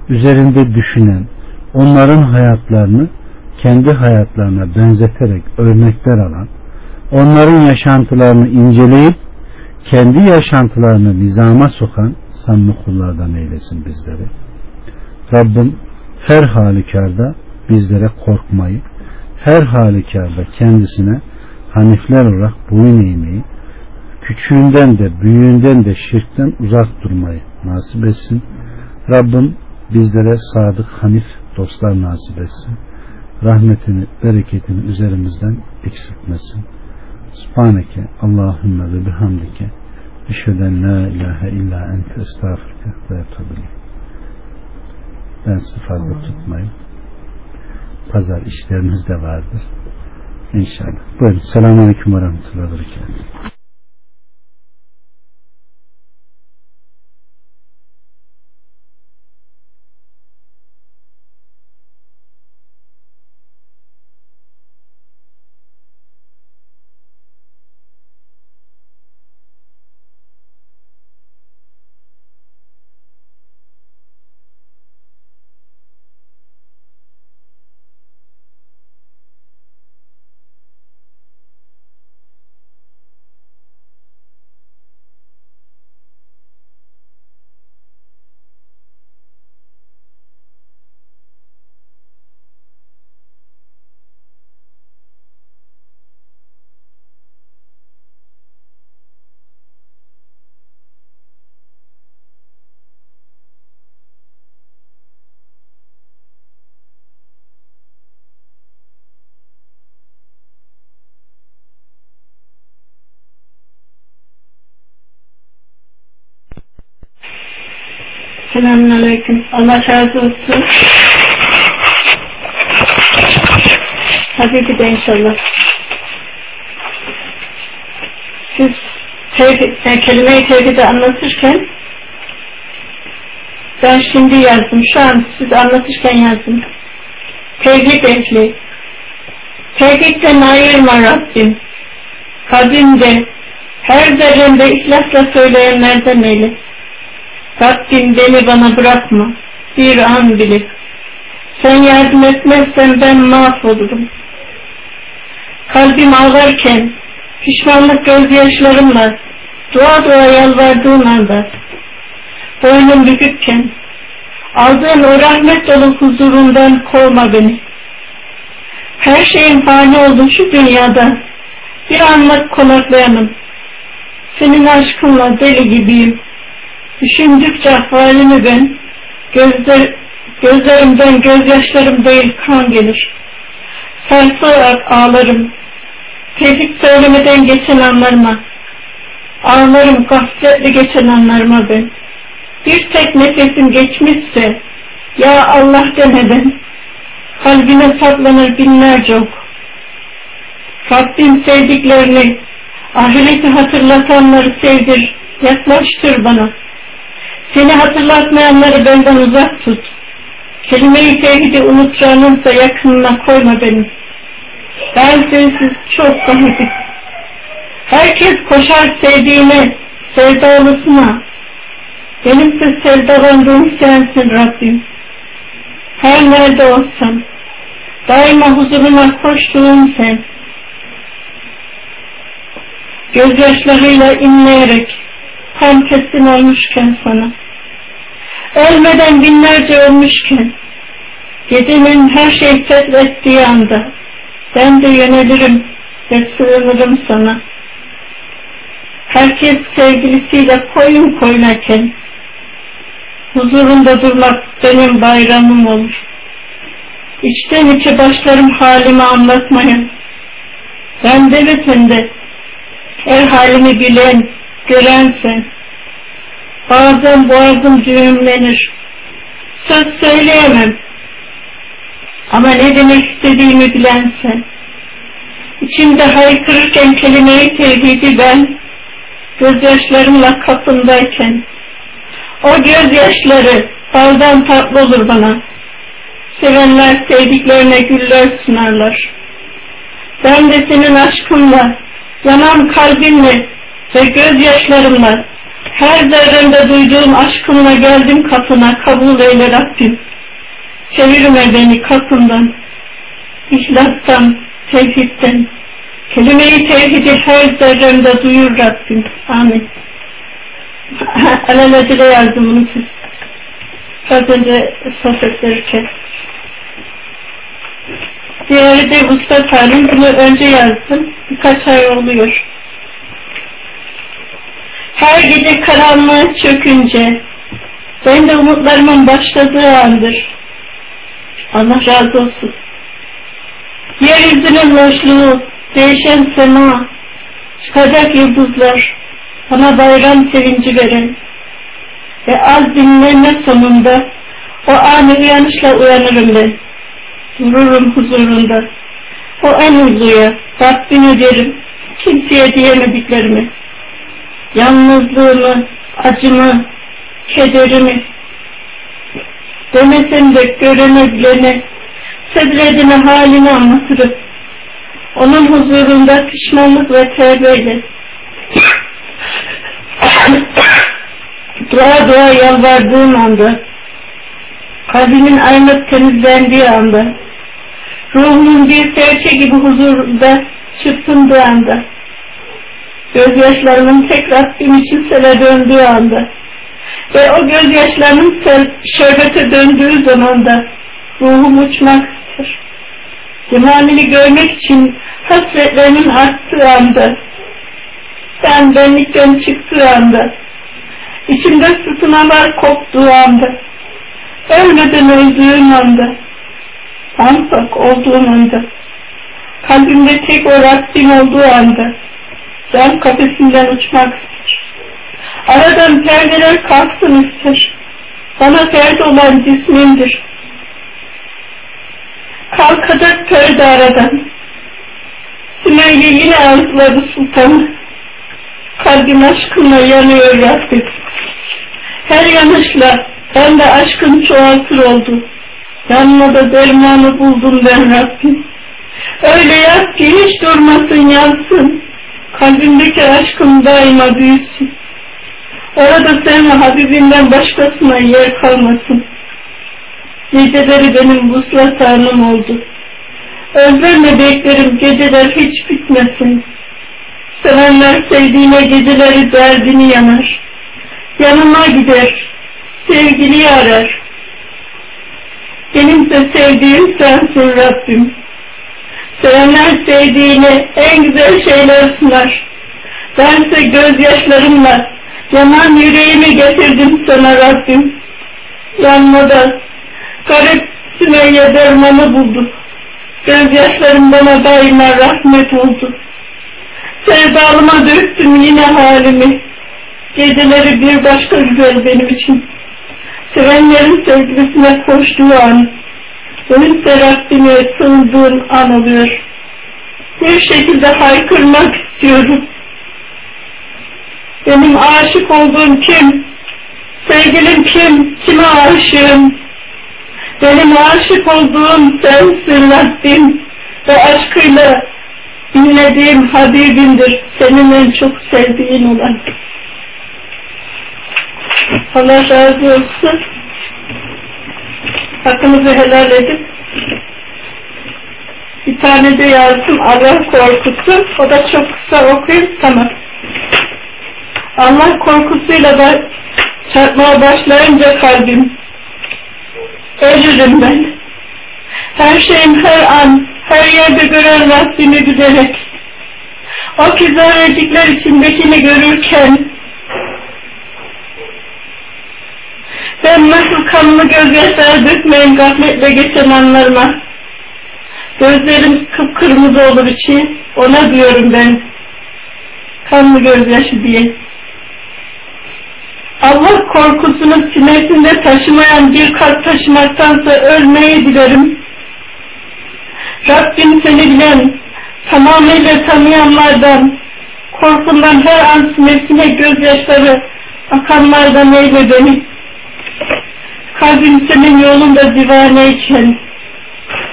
üzerinde düşünen, onların hayatlarını kendi hayatlarına benzeterek örnekler alan, onların yaşantılarını inceleyip kendi yaşantılarını nizama sokan samimi kullardan eylesin bizleri. Rabbim her halükarda bizlere korkmayı, her halükarda kendisine hanifler olarak boyun eğmeyi, küçüğünden de büyüğünden de şirkten uzak durmayı nasip etsin. Rabbim bizlere sadık hanif dostlar nasip etsin. Rahmetini, bereketini üzerimizden eksiltmesin. Subhaneke Allahümme ve bihamdike Eşheden la ilahe illa ente estağfurke ve etubile. Ben sizi fazla tutmayın. Pazar işleriniz de vardır. İnşallah. Buyurun. Selamun Aleyküm ve Rahmetullahi ve Berekatuhu. Selamun Aleyküm. Allah razı olsun. Tabii ki de inşallah. Siz tevhid, e, kelime-i tevhidi anlatırken ben şimdi yazdım. Şu an siz anlatırken yazdım. Tevhid ehli. Tevhidden ayırma Rabbim. Kalbimde her zerremde ihlasla söyleyenlerden eyle. Rabbim beni bana bırakma. Bir an bile. Sen yardım etmezsen ben mahvolurum. Kalbim ağlarken, pişmanlık gözyaşlarımla, dua dua yalvardığım anda, boynum bükükken, aldığın o rahmet dolu huzurundan kovma beni. Her şeyin fani oldu şu dünyada, bir anlık konaklayamam. Senin aşkınla deli gibiyim. Düşündükçe halimi ben, gözler, gözlerimden gözyaşlarım değil kan gelir. Sarsarak ağlarım. Tevhid söylemeden geçen anlarıma, ağlarım gafletle geçen anlarıma ben. Bir tek nefesim geçmişse, ya Allah demeden, kalbine saplanır binlerce ok. Rabbim sevdiklerini, ahireti hatırlatanları sevdir, yaklaştır bana. Seni hatırlatmayanları benden uzak tut. Kelime-i tevhidi unuturanınsa yakınına koyma beni. Ben sensiz çok gafil. Herkes koşar sevdiğine, sevdalısına. Benimse sevdalandığım sensin Rabbim. Her nerede olsam, daima huzuruna koştuğum sen. Gözyaşlarıyla inleyerek, tam teslim olmuşken sana, ölmeden binlerce ölmüşken, gecenin her şey fethettiği anda, ben de yönelirim ve sığınırım sana. Herkes sevgilisiyle koyun koynarken, huzurunda durmak benim bayramım olur. İçten içe başlarım halimi anlatmaya. Ben demesen de, her halimi bilen, gören sen, Bazen boğazım düğümlenir. Söz söyleyemem. Ama ne demek istediğimi bilen sen. İçimde haykırırken kelimeyi tevhidi ben, gözyaşlarımla kapındayken, o gözyaşları baldan tatlı olur bana. Sevenler sevdiklerine güller sunarlar. Ben de senin aşkınla, yanan kalbinle ve gözyaşlarımla, her zerremde duyduğum aşkınla geldim kapına, kabul eyle Rabbim. Çevirme beni kapından, ihlastan, tevhidden, kelime-i tevhidi her zerremde duyur Rabbim. Amin. Alelacele yazdım bunu siz. Az önce sohbet. Diğeri de Halim. Bunu önce yazdım. Birkaç ay oluyor. Her gece karanlığı çökünce ben de umutlarımın başladığı andır. Allah razı olsun. Yeryüzünün loşluğu, değişen sema, çıkacak yıldızlar, bana bayram sevinci veren ve az dinlenme sonunda o ani uyanışla uyanırım ben. Dururum huzurunda. O en uzluya, Rabbine derim, kimseye diyemediklerimi. Yalnızlığımı, acımı, kederimi, demesem de görene bilene, sedredine halini anlatırım. Onun huzurunda pişmanlık ve tevbeyle. dua dua yalvardığım anda, kalbimin aynı temizlendiği anda, ruhumun bir serçe gibi huzurunda çırpındığı anda, gözyaşlarımın tek Rabbim için sele döndüğü anda ve o gözyaşlarımın şerbete döndüğü zamanda ruhum uçmak ister. Cemalini görmek için hasretlerimin arttığı anda, ben benlikten çıktığı anda, içimde fırtınalar koptuğu anda, ölmeden öldüğüm anda, anpak olduğum anda, kalbimde tek o Rabbim olduğu anda, can kafesinden uçmak ister. Aradan perdeler kalksın ister. Bana perde olan cismimdir. Kalkacak perde aradan. Sümeyye yine arzuladı sultanı. Kalbim aşkınla yanıyor Rabbim. Her yanışla ben de aşkın çoğaltır oldu. Yanma da dermanı buldum ben Rabbim. Öyle yap ki hiç durmasın yansın. Kalbimdeki aşkım daima büyüsün. Orada sen ve Habibimden başkasına yer kalmasın. Geceleri benim vuslat anım oldu. Özlemle beklerim geceler hiç bitmesin. Sevenler sevdiğine geceleri derdini yanar. Yanıma gider, sevgiliyi arar. Benimse sevdiğim sensin Rabbim. Sevenler sevdiğine en güzel şeyler sunar. Bense gözyaşlarımla yanan yüreğimi getirdim sana Rabbim. Yanmadan garip Sümeyye dermanı buldu. Gözyaşlarım bana daima rahmet oldu. Sevdalıma döktüm yine halimi. Geceleri bir başka güzel benim için. Sevenlerin sevgilisine koştuğu an, benim Rabbime sığındığım an oluyor. Bir şekilde haykırmak istiyorum. Benim aşık olduğum kim? Sevgilim kim? Kime aşığım? Benim aşık olduğum sensin Rabbim ve aşkıyla dinlediğim Habibimdir. Senin en çok sevdiğin olan. Allah razı olsun. Hakkınızı helal edin. Bir tane de yazdım Allah korkusu. O da çok kısa okuyayım. Tamam. Allah korkusuyla da çarpmaya başlayınca kalbim ölürüm ben. Her şeyim her an, her yerde gören Rabbimi gülerek o ki zerrecikler içindekini görürken ben nasıl kanlı gözyaşları dökmeyin gafletle geçen anlarıma gözlerim kıpkırmızı olur içi ona diyorum ben kanlı gözyaşı diye Allah korkusunu sinesinde taşımayan bir kalp taşımaktansa ölmeyi dilerim. Rabbim seni bilen, tamamıyla tanıyanlardan, korkundan her an sinesine gözyaşları akanlardan eyle beni. Kalbim senin yolunda divaneyken,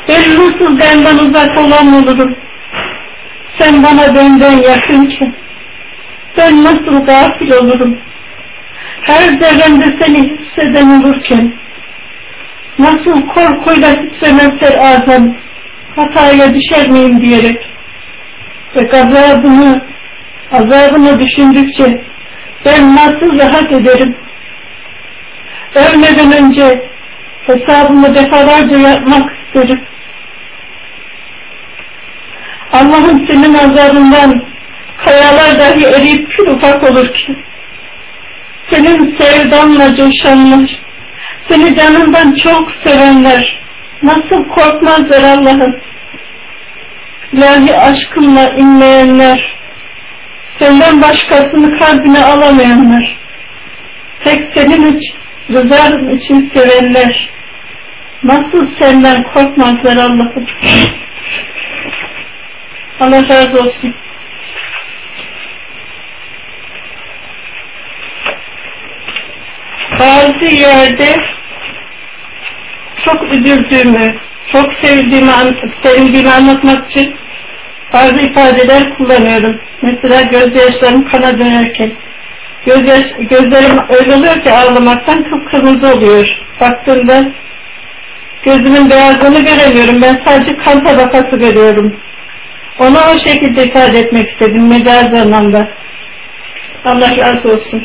ben nasıl benden uzak olan olurum? Sen bana benden yakınken, ben nasıl gafil olurum? Her zerremde seni hisseden olurken, nasıl korkuyla titremezler azam, hataya düşer miyim diyerek ve gazabını, azabını düşündükçe ben nasıl rahat ederim? Ölmeden önce hesabımı defalarca yapmak isterim. Allah'ın senin azabından kayalar dahi eriyip pür ufak olur ki, senin sevdanla coşanlar, seni canından çok sevenler, nasıl korkmazlar Allah'ım. İlahi aşkınla inleyenler, senden başkasını kalbine alamayanlar, tek senin için, rızan için sevenler, nasıl senden korkmazlar Allah'ım. Allah razı olsun. Bazı yerde çok üzüldüğümü, çok sevdiğimi, sevdiğimi anlatmak için bazı ifadeler kullanıyorum. Mesela gözyaşlarım kana dönerken. Gözyaş, gözlerim öyle oluyor ki ağlamaktan kıpkırmızı oluyor. Baktığımda gözümün beyazlığını göremiyorum. Ben sadece kan tabakası görüyorum. Onu o şekilde ifade etmek istedim mecazi anlamda. Allah razı olsun.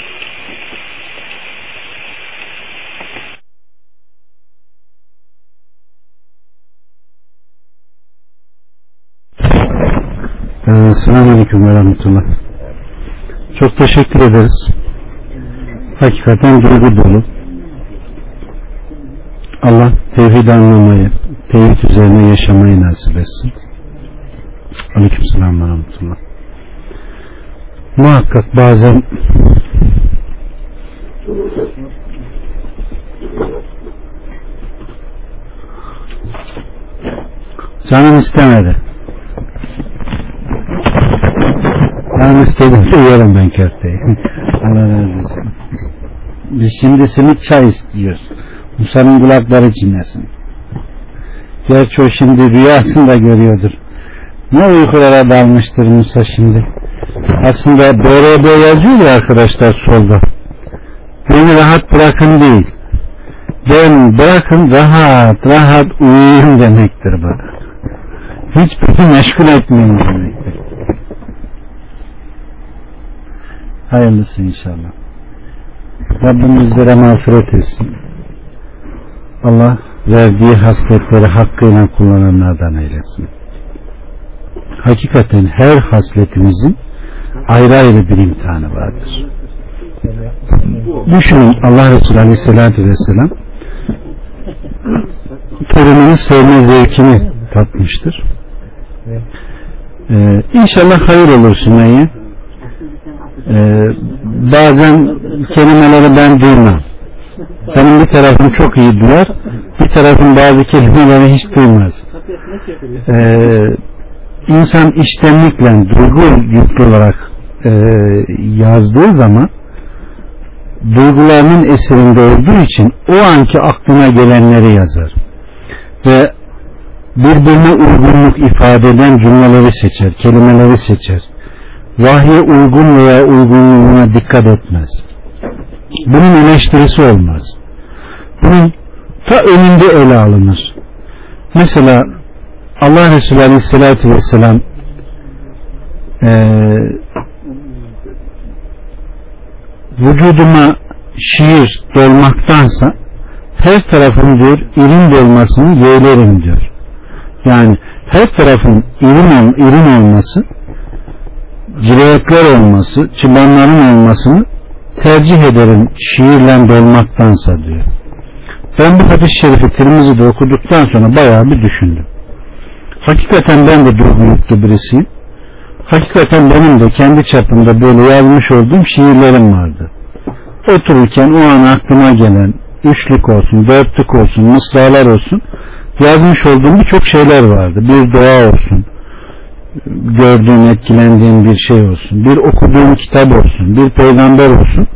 Ee, Selamun Aleyküm ve Rahmetullah. Çok teşekkür ederiz. Hakikaten duygu dolu. Allah tevhid anlamayı, tevhid üzerine yaşamayı nasip etsin. Aleyküm selam ve rahmetullah. Muhakkak bazen canım istemedi. Canım istedi de yerim ben köfteyi. Allah razı olsun. Biz şimdi simit çay istiyoruz. Musa'nın kulakları çinlesin. Gerçi o şimdi rüyasında görüyordur. Ne uykulara dalmıştır Musa şimdi. Aslında BRB yazıyor ya arkadaşlar solda. Beni rahat bırakın değil. Ben bırakın rahat rahat uyuyun demektir bu. Hiç beni meşgul etmeyin demektir. Hayırlısı inşallah. Rabbim bizlere mağfiret etsin. Allah verdiği hasletleri hakkıyla kullananlardan eylesin. Hakikaten her hasletimizin ayrı ayrı bir imtihanı vardır. Düşünün Allah Resulü Aleyhisselatü Vesselam torununu sevme zevkini tatmıştır. Ee, inşallah hayır olur Sümeyye. Ee, bazen kelimeleri ben duymam. Benim bir tarafım çok iyi duyar, bir tarafım bazı kelimeleri hiç duymaz. Ee, insan iştenlikle duygu yüklü olarak e, yazdığı zaman duygularının esirinde olduğu için o anki aklına gelenleri yazar ve birbirine uygunluk ifade eden cümleleri seçer, kelimeleri seçer. Vahye uygun veya uygunluğuna dikkat etmez. Bunun eleştirisi olmaz. Bunun ta önünde ele alınır. Mesela Allah Resulü Aleyhisselatü Vesselam ee, vücuduma şiir dolmaktansa her tarafın diyor irin dolmasını yeğlerim diyor. Yani her tarafın irin, irin olması cilayetler olması, çıbanların olmasını tercih ederim şiirle dolmaktansa diyor. Ben bu hadis-i şerifi Tirmizi'de okuduktan sonra bayağı bir düşündüm. Hakikaten ben de duygu birisiyim. Hakikaten benim de kendi çapımda böyle yazmış olduğum şiirlerim vardı. otururken o an aklıma gelen üçlük olsun, dörtlük olsun, mısralar olsun yazmış olduğum birçok şeyler vardı. Bir dua olsun, gördüğüm, etkilendiğim bir şey olsun, bir okuduğum kitap olsun, bir peygamber olsun.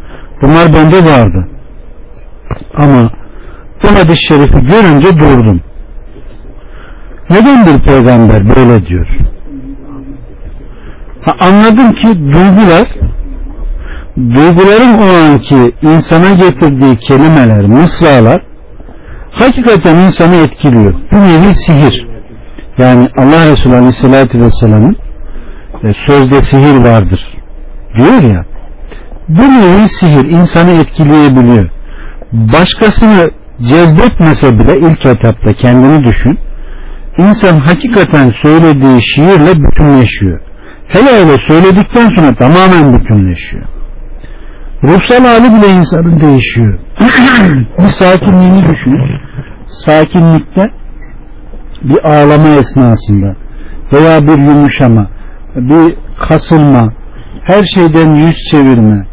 Bunlar bende vardı. Ama bu hadis-i şerifi görünce durdum. Neden bir peygamber böyle diyor? Ha, anladım ki duygular duyguların o anki insana getirdiği kelimeler, mısralar hakikaten insanı etkiliyor. Bu nevi sihir. Yani Allah Resulü Aleyhisselatü Vesselam'ın e, sözde sihir vardır diyor ya bu nevi sihir insanı etkileyebiliyor. Başkasını cezbetmese bile ilk etapta kendini düşün. İnsan hakikaten söylediği şiirle bütünleşiyor. Hele hele söyledikten sonra tamamen bütünleşiyor. Ruhsal hali bile insanın değişiyor. bir sakinliğini düşünün. Sakinlikte bir ağlama esnasında veya bir yumuşama, bir kasılma, her şeyden yüz çevirme,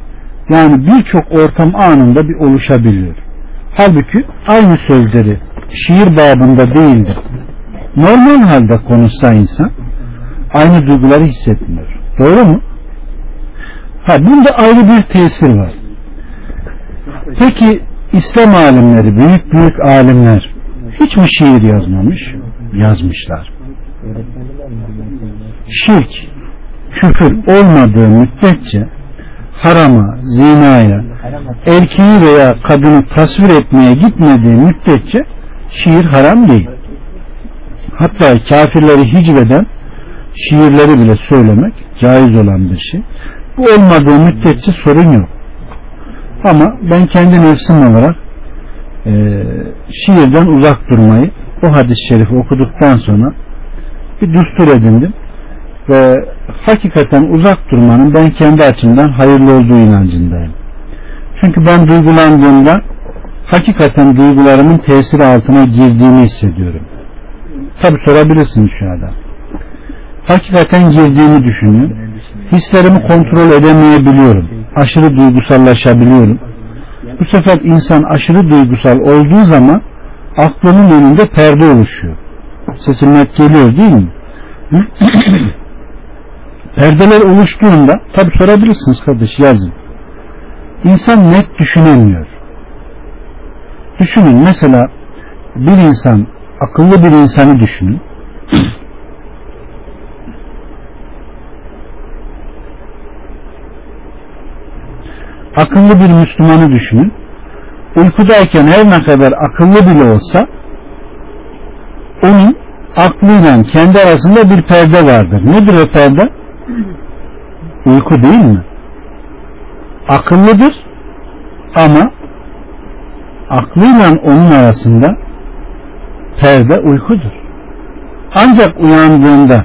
yani birçok ortam anında bir oluşabiliyor. Halbuki aynı sözleri şiir babında değildir. Normal halde konuşsa insan aynı duyguları hissetmiyor. Doğru mu? Ha bunda ayrı bir tesir var. Peki İslam alimleri, büyük büyük alimler hiç mi şiir yazmamış? Yazmışlar. Şirk, küfür olmadığı müddetçe harama, zinaya, erkeği veya kadını tasvir etmeye gitmediği müddetçe şiir haram değil. Hatta kafirleri hicveden şiirleri bile söylemek caiz olan bir şey. Bu olmadığı müddetçe sorun yok. Ama ben kendi nefsim olarak e, şiirden uzak durmayı o hadis-i şerifi okuduktan sonra bir düstur edindim ve hakikaten uzak durmanın ben kendi açımdan hayırlı olduğu inancındayım. Çünkü ben duygulandığımda hakikaten duygularımın tesiri altına girdiğimi hissediyorum. Tabi sorabilirsiniz şu anda. Hakikaten girdiğimi düşünüyorum. Hislerimi kontrol edemeyebiliyorum. Aşırı duygusallaşabiliyorum. Bu sefer insan aşırı duygusal olduğu zaman aklının önünde perde oluşuyor. Sesim net geliyor değil mi? Perdeler oluştuğunda tabi sorabilirsiniz kardeş yazın. İnsan net düşünemiyor. Düşünün mesela bir insan akıllı bir insanı düşünün. akıllı bir Müslümanı düşünün. Uykudayken her ne kadar akıllı bile olsa onun aklıyla kendi arasında bir perde vardır. Nedir o perde? Uyku değil mi? Akıllıdır ama aklıyla onun arasında perde uykudur. Ancak uyandığında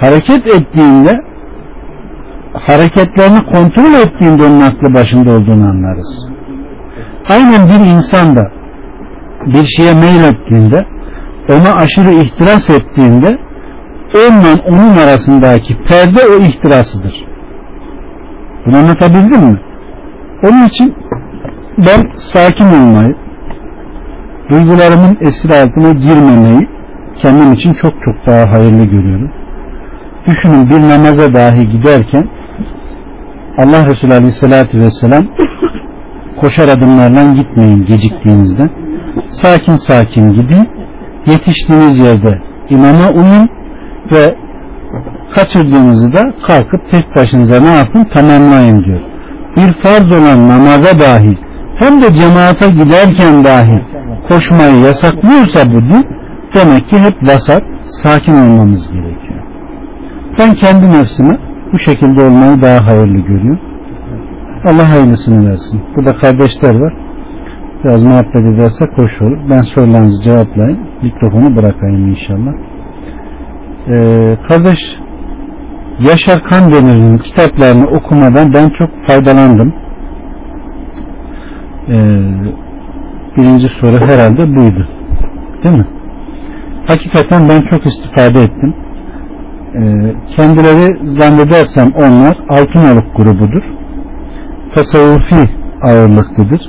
hareket ettiğinde hareketlerini kontrol ettiğinde onun aklı başında olduğunu anlarız. Aynen bir insan da bir şeye meyil ettiğinde ona aşırı ihtiras ettiğinde onunla onun arasındaki perde o ihtirasıdır. Bunu anlatabildim mi? Onun için ben sakin olmayı, duygularımın esir altına girmemeyi kendim için çok çok daha hayırlı görüyorum. Düşünün bir namaza dahi giderken Allah Resulü Aleyhisselatü Vesselam koşar adımlarla gitmeyin geciktiğinizde. Sakin sakin gidin. Yetiştiğiniz yerde imama uyun ve kaçırdığınızı da kalkıp tek başınıza ne yapın tamamlayın diyor. Bir farz olan namaza dahi hem de cemaate giderken dahi koşmayı yasaklıyorsa bu din demek ki hep vasat sakin olmamız gerekiyor. Ben kendi nefsime bu şekilde olmayı daha hayırlı görüyorum. Allah hayırlısını versin. Burada kardeşler var. Biraz muhabbet ederse hoş olur. Ben sorularınızı cevaplayayım. Mikrofonu bırakayım inşallah. Ee, kardeş Yaşar Kandemir'in kitaplarını okumadan ben çok faydalandım. Ee, birinci soru herhalde buydu. Değil mi? Hakikaten ben çok istifade ettim. Ee, kendileri zannedersem onlar Altınoluk grubudur. Tasavvufi ağırlıklıdır.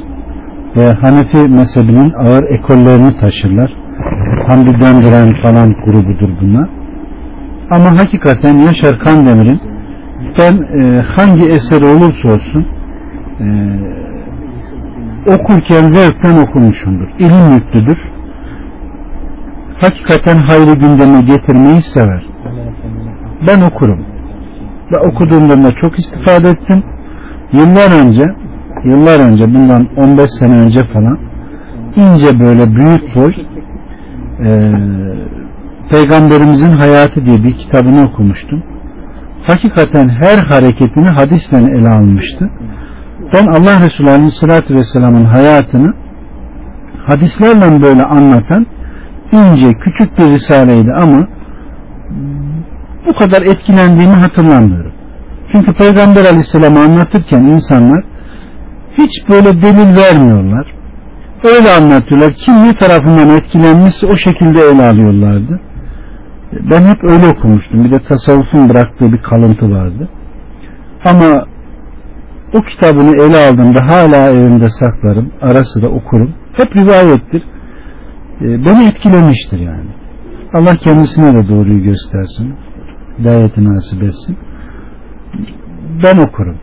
Ve Hanefi mezhebinin ağır ekollerini taşırlar. Hamdi Döndüren falan grubudur bunlar. Ama hakikaten Yaşar Kandemir'in ben e, hangi eseri olursa olsun e, okurken zevkten okumuşumdur. İlim yüklüdür. Hakikaten hayrı gündeme getirmeyi sever. Ben okurum. Ve okuduğumda da çok istifade ettim. Yıllar önce yıllar önce bundan 15 sene önce falan ince böyle büyük boy e, Peygamberimizin Hayatı diye bir kitabını okumuştum. Hakikaten her hareketini hadisle ele almıştı. Ben Allah Resulü Aleyhisselatü Vesselam'ın hayatını hadislerle böyle anlatan ince küçük bir risaleydi ama bu kadar etkilendiğimi hatırlamıyorum. Çünkü Peygamber Aleyhisselam'ı anlatırken insanlar hiç böyle delil vermiyorlar. Öyle anlatıyorlar. Kim ne tarafından etkilenmişse o şekilde ele alıyorlardı. Ben hep öyle okumuştum. Bir de tasavvufun bıraktığı bir kalıntı vardı. Ama o kitabını ele aldığımda hala evimde saklarım. Ara sıra okurum. Hep rivayettir. E, beni etkilemiştir yani. Allah kendisine de doğruyu göstersin. Hidayeti nasip etsin. Ben okurum.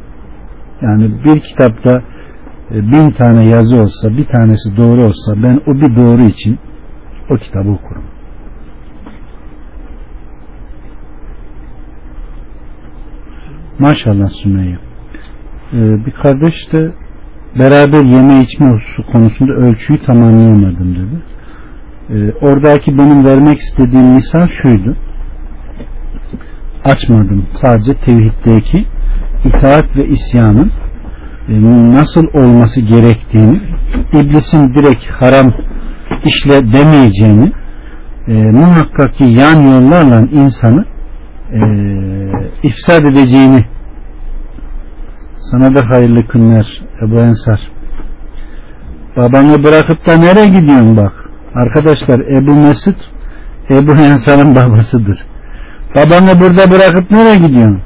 Yani bir kitapta e, bin tane yazı olsa bir tanesi doğru olsa ben o bir doğru için o kitabı okurum. Maşallah Sümeyye. Ee, bir kardeş de beraber yeme içme hususu konusunda ölçüyü tamamlayamadım dedi. Ee, oradaki benim vermek istediğim misal şuydu. Açmadım. Sadece tevhiddeki itaat ve isyanın e, nasıl olması gerektiğini iblisin direkt haram işle demeyeceğini e, muhakkak ki yan yollarla insanı e, ifsad edeceğini sana da hayırlı günler Ebu Ensar. Babanı bırakıp da nereye gidiyorsun bak? Arkadaşlar Ebu Mesud Ebu Ensar'ın babasıdır babanı burada bırakıp nereye gidiyorsun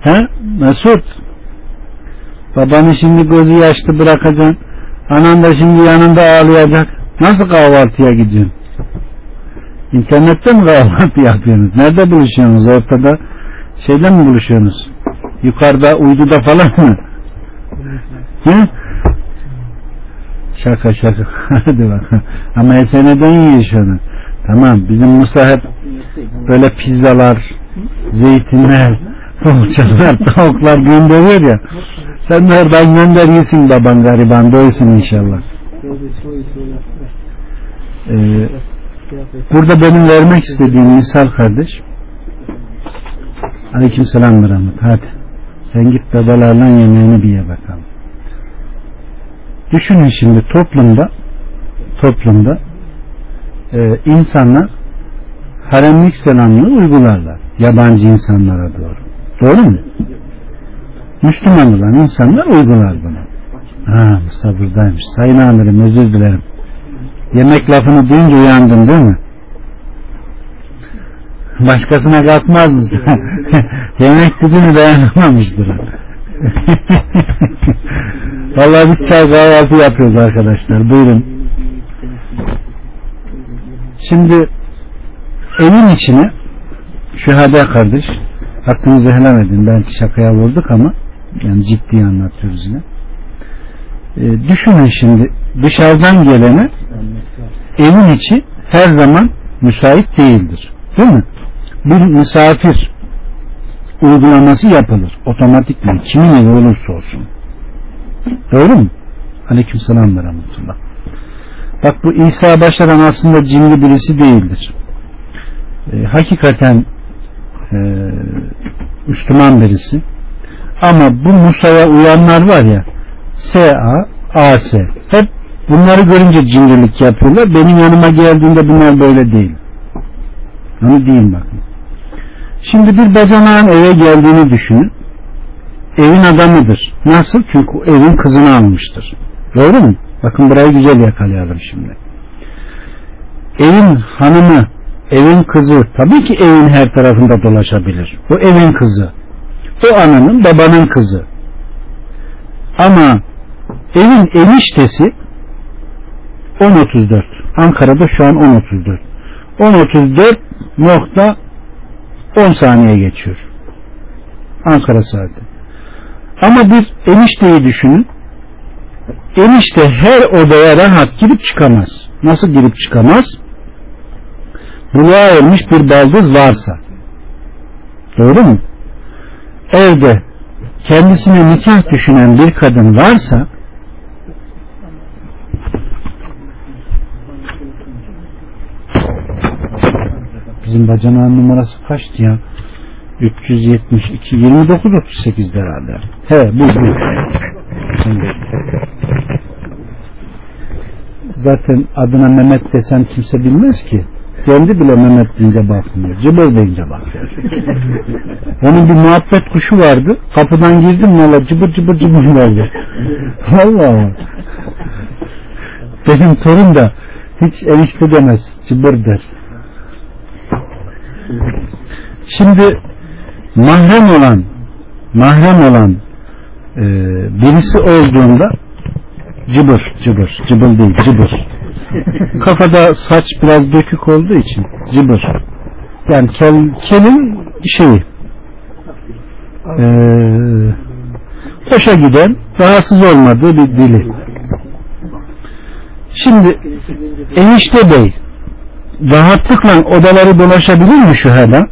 he Mesud babanı şimdi gözü yaşlı bırakacaksın anan da şimdi yanında ağlayacak nasıl kahvaltıya gidiyorsun İnternette mi kahvaltı yapıyorsunuz? Nerede buluşuyorsunuz? Ortada şeyden mi buluşuyorsunuz? Yukarıda uyduda falan mı? Hı? Şaka şaka. Hadi bak. Ama eseneden yiyor şunu. Tamam. Bizim Musa hep böyle pizzalar, zeytinler, poğaçalar, tavuklar gönderiyor ya. Sen de oradan gönder yesin baban gariban doysun inşallah. Ee, Burada benim vermek istediğim misal kardeş. Aleyküm selam ve rahmet. Hadi. Sen git babalarla yemeğini bir ye bakalım. Düşünün şimdi toplumda toplumda e, insanlar haremlik selamını uygularlar. Yabancı insanlara doğru. Doğru mu? Müslüman olan insanlar uygular bunu. Ha sabırdaymış. Sayın amirim özür dilerim. Yemek lafını duyunca uyandın değil mi? Başkasına katmaz mısın? Yemek gücünü dayanamamıştır. Vallahi biz çay kahvaltı yapıyoruz arkadaşlar. Buyurun. Şimdi evin içine şühada kardeş hakkınızı helal edin. Belki şakaya vurduk ama yani ciddi anlatıyoruz yine. E, düşünün şimdi dışarıdan gelene evin içi her zaman müsait değildir. Değil mi? Bir misafir uygulaması yapılır. Otomatikman kimin evi olursa olsun. Doğru mu? Aleyküm selam ve rahmetullah. Bak bu İsa Başaran aslında cinli birisi değildir. E, hakikaten e, Müslüman birisi. Ama bu Musa'ya uyanlar var ya S.A. A.S. Hep bunları görünce cimrilik yapıyorlar. Benim yanıma geldiğinde bunlar böyle değil. Onu diyeyim bakın. Şimdi bir bacanağın eve geldiğini düşünün. Evin adamıdır. Nasıl? Çünkü evin kızını almıştır. Doğru mu? Bakın burayı güzel yakalayalım şimdi. Evin hanımı, evin kızı tabii ki evin her tarafında dolaşabilir. Bu evin kızı. o ananın babanın kızı. Ama evin eniştesi 10.34. Ankara'da şu an 10.34. 10.34 nokta 10 saniye geçiyor. Ankara saati. Ama bir enişteyi düşünün. Enişte her odaya rahat girip çıkamaz. Nasıl girip çıkamaz? Buluğa ermiş bir baldız varsa. Doğru mu? Evde kendisine nikah düşünen bir kadın varsa bizim bacanağın numarası kaçtı ya? 372 29 38 herhalde. He bu bu. Zaten adına Mehmet desem kimse bilmez ki. Kendi bile Mehmet deyince bakmıyor. Cıbır deyince bakıyor. Onun bir muhabbet kuşu vardı. Kapıdan girdim valla cıbır cıbır cıbır verdi. Valla. Benim torun da hiç enişte demez. Cıbır der. Şimdi mahrem olan mahrem olan e, birisi olduğunda cıbır cıbır cıbır değil cıbır. Kafada saç biraz dökük olduğu için cıbır. Yani kel, kelin şeyi. E, hoşa giden rahatsız olmadığı bir dili. Şimdi enişte bey rahatlıkla odaları dolaşabilir mi şu hala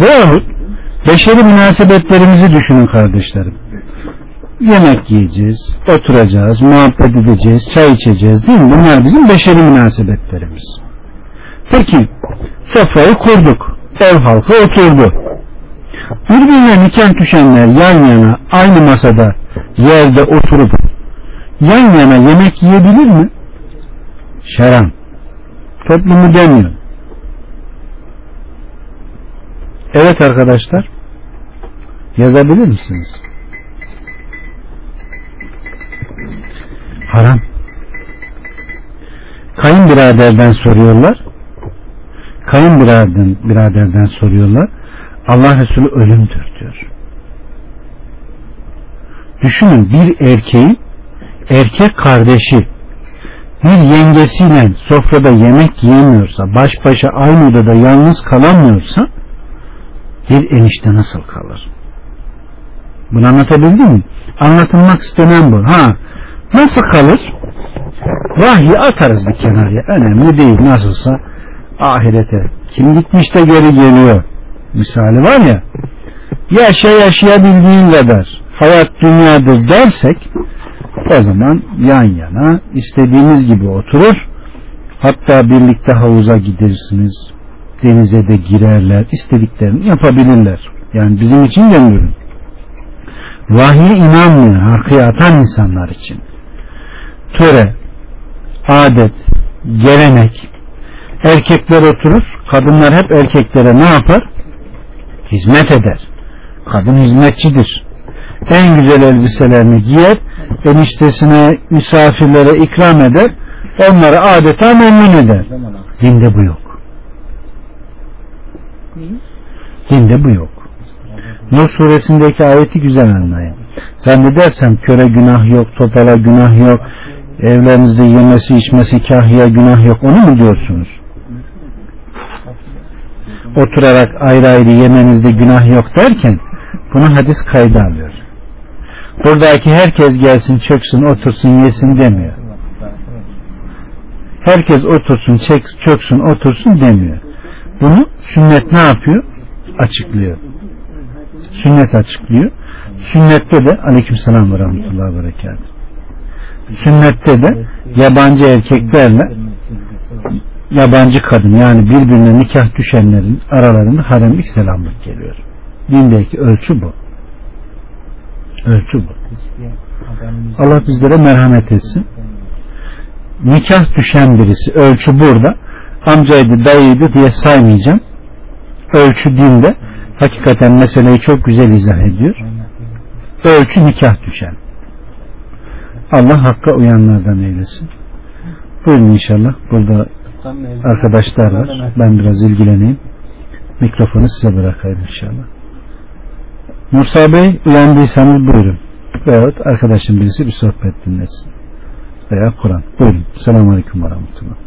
veyahut beşeri münasebetlerimizi düşünün kardeşlerim yemek yiyeceğiz, oturacağız, muhabbet edeceğiz, çay içeceğiz değil mi? Bunlar bizim beşeri münasebetlerimiz. Peki sofrayı kurduk. Ev halkı oturdu. Birbirine nikah düşenler yan yana aynı masada yerde oturup yan yana yemek yiyebilir mi? Şeran. Toplumu demiyor. Evet arkadaşlar. Yazabilir misiniz? Haram. Kayınbiraderden soruyorlar. Kayınbiraderden biraderden soruyorlar. Allah Resulü ölümdür diyor. Düşünün bir erkeğin erkek kardeşi bir yengesiyle sofrada yemek yiyemiyorsa, baş başa aynı odada yalnız kalamıyorsa bir enişte nasıl kalır? Bunu anlatabildim mi? Anlatılmak istenen bu. Ha, nasıl kalır? Vahyi atarız bir kenarya. Önemli değil. Nasılsa ahirete. Kim gitmiş de geri geliyor. Misali var ya. Yaşa yaşayabildiğin kadar hayat dünyadır dersek o zaman yan yana istediğimiz gibi oturur. Hatta birlikte havuza gidersiniz. Denize de girerler. istediklerini yapabilirler. Yani bizim için demiyorum. Vahye inanmıyor. Arkaya atan insanlar için. Töre, adet, gelenek, erkekler oturur, kadınlar hep erkeklere ne yapar? Hizmet eder. Kadın hizmetçidir. En güzel elbiselerini giyer, eniştesine, misafirlere ikram eder, onları adeta memnun eder. Dinde bu yok. Dinde bu yok. Nur suresindeki ayeti güzel anlayın. Zannedersem köre günah yok, topala günah yok, evlerinizde yemesi içmesi kahya günah yok. Onu mu diyorsunuz? Oturarak ayrı ayrı yemenizde günah yok derken bunu hadis kayda alıyor. Buradaki herkes gelsin çöksün otursun yesin demiyor. Herkes otursun çek, çöksün otursun demiyor. Bunu sünnet ne yapıyor? Açıklıyor. Sünnet açıklıyor. Sünnette de aleykümselam ve rahmetullahi berekat. Sünnette de yabancı erkeklerle yabancı kadın yani birbirine nikah düşenlerin aralarında haremlik selamlık geliyor. Dindeki ölçü bu. Ölçü bu. Allah bizlere merhamet etsin. Nikah düşen birisi ölçü burada amcaydı dayıydı diye saymayacağım. Ölçü dinde hakikaten meseleyi çok güzel izah ediyor. Ölçü nikah düşen. Allah hakka uyanlardan eylesin. Buyurun inşallah. Burada arkadaşlar var. Ben biraz ilgileneyim. Mikrofonu size bırakayım inşallah. Musa Bey uyandıysanız buyurun. Veyahut arkadaşım birisi bir sohbet dinlesin. Veya Kur'an. Buyurun. Selamun Aleyküm ve Rahmetullah.